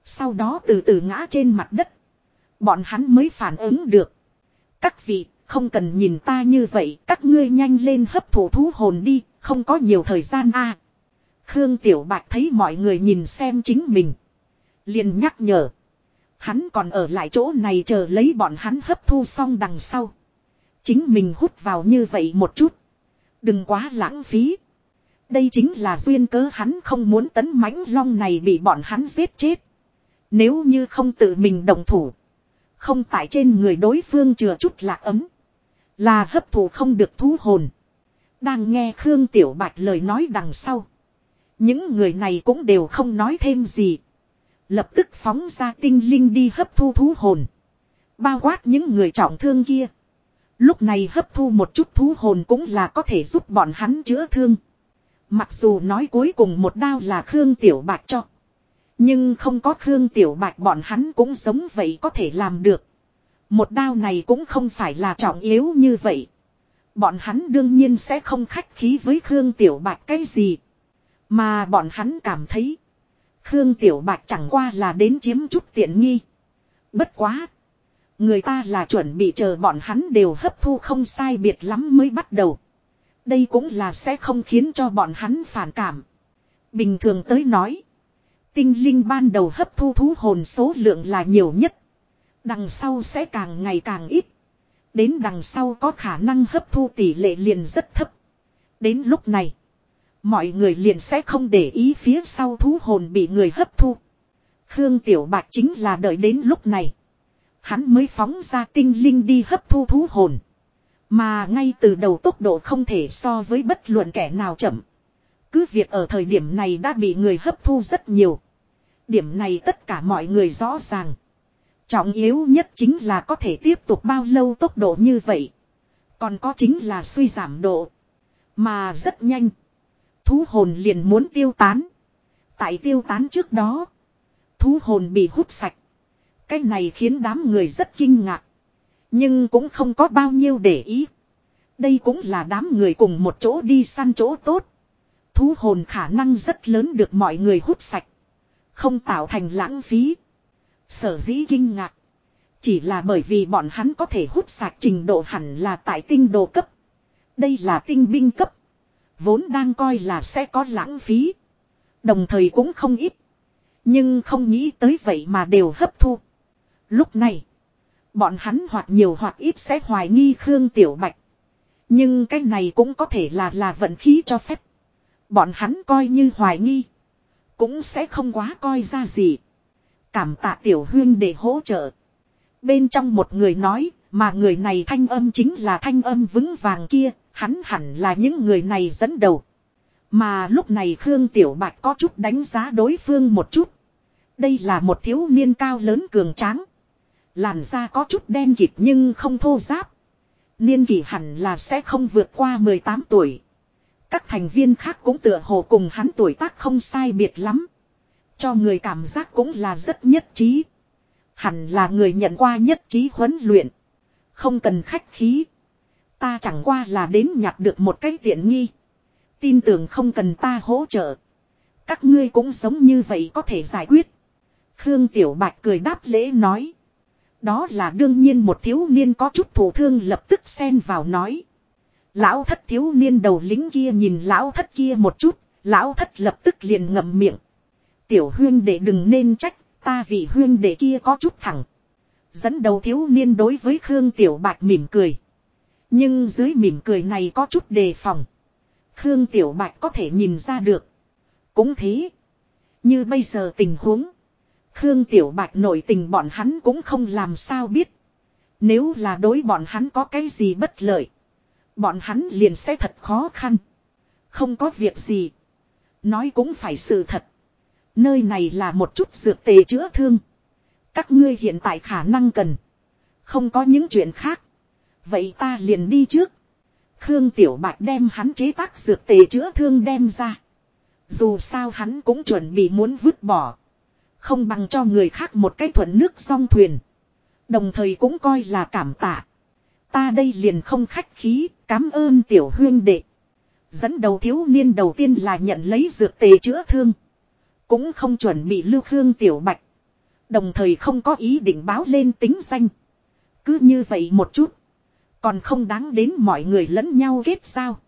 Sau đó từ từ ngã trên mặt đất. Bọn hắn mới phản ứng được. Các vị, không cần nhìn ta như vậy, các ngươi nhanh lên hấp thụ thú hồn đi, không có nhiều thời gian a. Khương Tiểu Bạch thấy mọi người nhìn xem chính mình. liền nhắc nhở. Hắn còn ở lại chỗ này chờ lấy bọn hắn hấp thu xong đằng sau. Chính mình hút vào như vậy một chút. Đừng quá lãng phí. Đây chính là duyên cớ hắn không muốn tấn mãnh long này bị bọn hắn giết chết. Nếu như không tự mình đồng thủ. Không tại trên người đối phương chừa chút lạc ấm. Là hấp thụ không được thú hồn. Đang nghe Khương Tiểu Bạch lời nói đằng sau. Những người này cũng đều không nói thêm gì. Lập tức phóng ra tinh linh đi hấp thu thú hồn. Bao quát những người trọng thương kia. Lúc này hấp thu một chút thú hồn cũng là có thể giúp bọn hắn chữa thương. Mặc dù nói cuối cùng một đao là Khương Tiểu Bạch cho. Nhưng không có Khương Tiểu Bạch bọn hắn cũng giống vậy có thể làm được. Một đao này cũng không phải là trọng yếu như vậy. Bọn hắn đương nhiên sẽ không khách khí với Khương Tiểu Bạch cái gì. Mà bọn hắn cảm thấy. Khương Tiểu Bạch chẳng qua là đến chiếm chút tiện nghi. Bất quá. Người ta là chuẩn bị chờ bọn hắn đều hấp thu không sai biệt lắm mới bắt đầu. Đây cũng là sẽ không khiến cho bọn hắn phản cảm. Bình thường tới nói. Tinh linh ban đầu hấp thu thú hồn số lượng là nhiều nhất. Đằng sau sẽ càng ngày càng ít. Đến đằng sau có khả năng hấp thu tỷ lệ liền rất thấp. Đến lúc này. Mọi người liền sẽ không để ý phía sau thú hồn bị người hấp thu. Khương Tiểu Bạch chính là đợi đến lúc này. Hắn mới phóng ra tinh linh đi hấp thu thú hồn. Mà ngay từ đầu tốc độ không thể so với bất luận kẻ nào chậm. Cứ việc ở thời điểm này đã bị người hấp thu rất nhiều. Điểm này tất cả mọi người rõ ràng. Trọng yếu nhất chính là có thể tiếp tục bao lâu tốc độ như vậy. Còn có chính là suy giảm độ. Mà rất nhanh. Thú hồn liền muốn tiêu tán. Tại tiêu tán trước đó. Thú hồn bị hút sạch. Cái này khiến đám người rất kinh ngạc. Nhưng cũng không có bao nhiêu để ý. Đây cũng là đám người cùng một chỗ đi săn chỗ tốt. Thú hồn khả năng rất lớn được mọi người hút sạch. Không tạo thành lãng phí. Sở dĩ kinh ngạc. Chỉ là bởi vì bọn hắn có thể hút sạch trình độ hẳn là tại tinh đồ cấp. Đây là tinh binh cấp. Vốn đang coi là sẽ có lãng phí. Đồng thời cũng không ít. Nhưng không nghĩ tới vậy mà đều hấp thu. Lúc này. Bọn hắn hoặc nhiều hoặc ít sẽ hoài nghi Khương Tiểu Bạch. Nhưng cái này cũng có thể là là vận khí cho phép. Bọn hắn coi như hoài nghi. Cũng sẽ không quá coi ra gì. Cảm tạ Tiểu Huyên để hỗ trợ. Bên trong một người nói, mà người này thanh âm chính là thanh âm vững vàng kia, hắn hẳn là những người này dẫn đầu. Mà lúc này Khương Tiểu Bạch có chút đánh giá đối phương một chút. Đây là một thiếu niên cao lớn cường tráng. Làn da có chút đen kịt nhưng không thô giáp. Niên kỷ hẳn là sẽ không vượt qua 18 tuổi. Các thành viên khác cũng tựa hồ cùng hắn tuổi tác không sai biệt lắm. Cho người cảm giác cũng là rất nhất trí. Hẳn là người nhận qua nhất trí huấn luyện. Không cần khách khí. Ta chẳng qua là đến nhặt được một cái tiện nghi. Tin tưởng không cần ta hỗ trợ. Các ngươi cũng giống như vậy có thể giải quyết. Khương Tiểu Bạch cười đáp lễ nói. Đó là đương nhiên một thiếu niên có chút thủ thương lập tức xen vào nói. Lão thất thiếu niên đầu lính kia nhìn lão thất kia một chút, lão thất lập tức liền ngậm miệng. Tiểu huyên đệ đừng nên trách, ta vì huyên đệ kia có chút thẳng. Dẫn đầu thiếu niên đối với Khương Tiểu Bạch mỉm cười. Nhưng dưới mỉm cười này có chút đề phòng. Khương Tiểu Bạch có thể nhìn ra được. Cũng thế. Như bây giờ tình huống. Khương Tiểu Bạch nội tình bọn hắn cũng không làm sao biết. Nếu là đối bọn hắn có cái gì bất lợi. Bọn hắn liền sẽ thật khó khăn. Không có việc gì. Nói cũng phải sự thật. Nơi này là một chút dược tề chữa thương. Các ngươi hiện tại khả năng cần. Không có những chuyện khác. Vậy ta liền đi trước. Khương Tiểu Bạch đem hắn chế tác dược tề chữa thương đem ra. Dù sao hắn cũng chuẩn bị muốn vứt bỏ. Không bằng cho người khác một cái thuận nước song thuyền. Đồng thời cũng coi là cảm tạ. Ta đây liền không khách khí, cảm ơn tiểu huyên đệ. Dẫn đầu thiếu niên đầu tiên là nhận lấy dược tề chữa thương. Cũng không chuẩn bị lưu khương tiểu bạch. Đồng thời không có ý định báo lên tính danh. Cứ như vậy một chút. Còn không đáng đến mọi người lẫn nhau kết sao.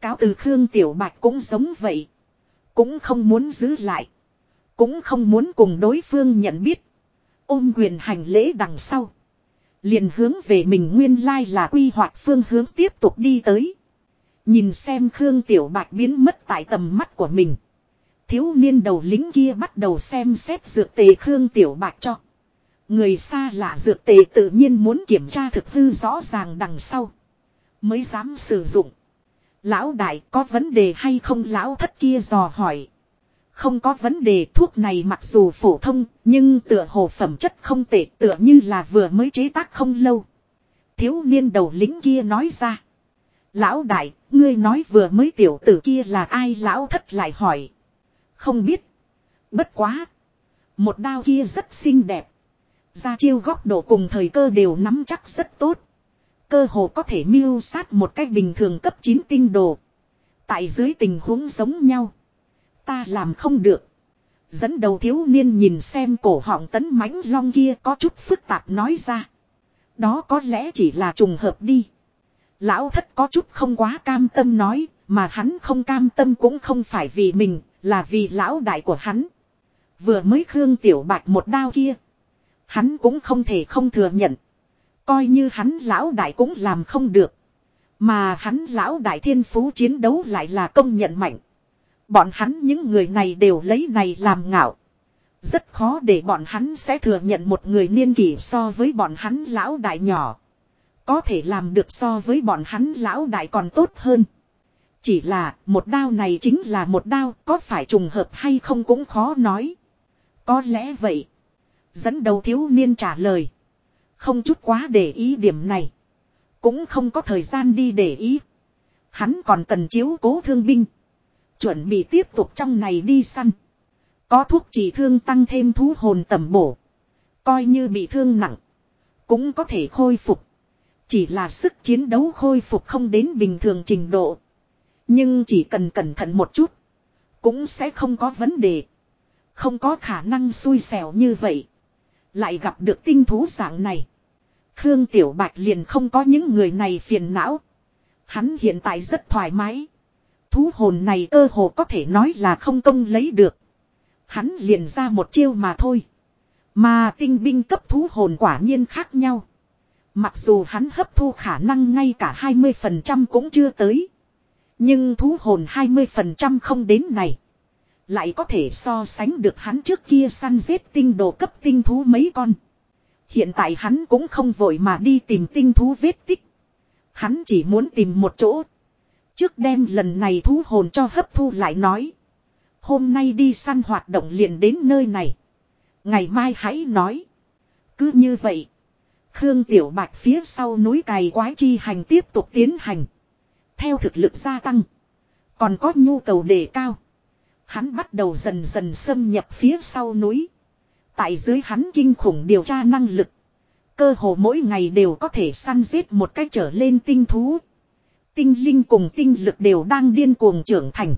Cáo từ Khương Tiểu Bạch cũng giống vậy. Cũng không muốn giữ lại. Cũng không muốn cùng đối phương nhận biết. Ôm quyền hành lễ đằng sau. Liền hướng về mình nguyên lai là quy hoạch phương hướng tiếp tục đi tới. Nhìn xem Khương Tiểu Bạch biến mất tại tầm mắt của mình. Thiếu niên đầu lính kia bắt đầu xem xét dược tề Khương Tiểu Bạch cho. Người xa lạ dược tề tự nhiên muốn kiểm tra thực hư rõ ràng đằng sau. Mới dám sử dụng. Lão đại có vấn đề hay không lão thất kia dò hỏi. Không có vấn đề thuốc này mặc dù phổ thông, nhưng tựa hồ phẩm chất không tệ tựa như là vừa mới chế tác không lâu. Thiếu niên đầu lính kia nói ra. Lão đại, ngươi nói vừa mới tiểu tử kia là ai lão thất lại hỏi. Không biết. Bất quá. Một đao kia rất xinh đẹp. Ra chiêu góc độ cùng thời cơ đều nắm chắc rất tốt. Cơ hồ có thể mưu sát một cách bình thường cấp 9 tinh đồ. Tại dưới tình huống giống nhau. Ta làm không được. Dẫn đầu thiếu niên nhìn xem cổ họng tấn mãnh long kia có chút phức tạp nói ra. Đó có lẽ chỉ là trùng hợp đi. Lão thất có chút không quá cam tâm nói, mà hắn không cam tâm cũng không phải vì mình, là vì lão đại của hắn. Vừa mới Khương Tiểu Bạch một đao kia. Hắn cũng không thể không thừa nhận. Coi như hắn lão đại cũng làm không được. Mà hắn lão đại thiên phú chiến đấu lại là công nhận mạnh. Bọn hắn những người này đều lấy này làm ngạo. Rất khó để bọn hắn sẽ thừa nhận một người niên kỷ so với bọn hắn lão đại nhỏ. Có thể làm được so với bọn hắn lão đại còn tốt hơn. Chỉ là, một đao này chính là một đao, có phải trùng hợp hay không cũng khó nói. Có lẽ vậy. Dẫn đầu thiếu niên trả lời. Không chút quá để ý điểm này. Cũng không có thời gian đi để ý. Hắn còn cần chiếu cố thương binh. Chuẩn bị tiếp tục trong này đi săn. Có thuốc trị thương tăng thêm thú hồn tầm bổ. Coi như bị thương nặng. Cũng có thể khôi phục. Chỉ là sức chiến đấu khôi phục không đến bình thường trình độ. Nhưng chỉ cần cẩn thận một chút. Cũng sẽ không có vấn đề. Không có khả năng xui xẻo như vậy. Lại gặp được tinh thú dạng này. Khương Tiểu Bạch liền không có những người này phiền não. Hắn hiện tại rất thoải mái. Thú hồn này cơ hồ có thể nói là không công lấy được. Hắn liền ra một chiêu mà thôi. Mà tinh binh cấp thú hồn quả nhiên khác nhau. Mặc dù hắn hấp thu khả năng ngay cả 20% cũng chưa tới. Nhưng thú hồn 20% không đến này. Lại có thể so sánh được hắn trước kia săn giết tinh đồ cấp tinh thú mấy con. Hiện tại hắn cũng không vội mà đi tìm tinh thú vết tích. Hắn chỉ muốn tìm một chỗ. Trước đem lần này thú hồn cho hấp thu lại nói. Hôm nay đi săn hoạt động liền đến nơi này. Ngày mai hãy nói. Cứ như vậy. Khương Tiểu Bạch phía sau núi cày quái chi hành tiếp tục tiến hành. Theo thực lực gia tăng. Còn có nhu cầu đề cao. Hắn bắt đầu dần dần xâm nhập phía sau núi. Tại dưới hắn kinh khủng điều tra năng lực. Cơ hồ mỗi ngày đều có thể săn giết một cách trở lên tinh thú. Tinh linh cùng tinh lực đều đang điên cuồng trưởng thành.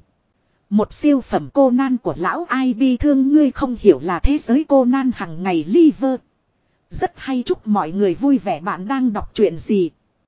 Một siêu phẩm cô nan của lão ai bi thương ngươi không hiểu là thế giới cô nan hằng ngày liver. Rất hay chúc mọi người vui vẻ bạn đang đọc chuyện gì.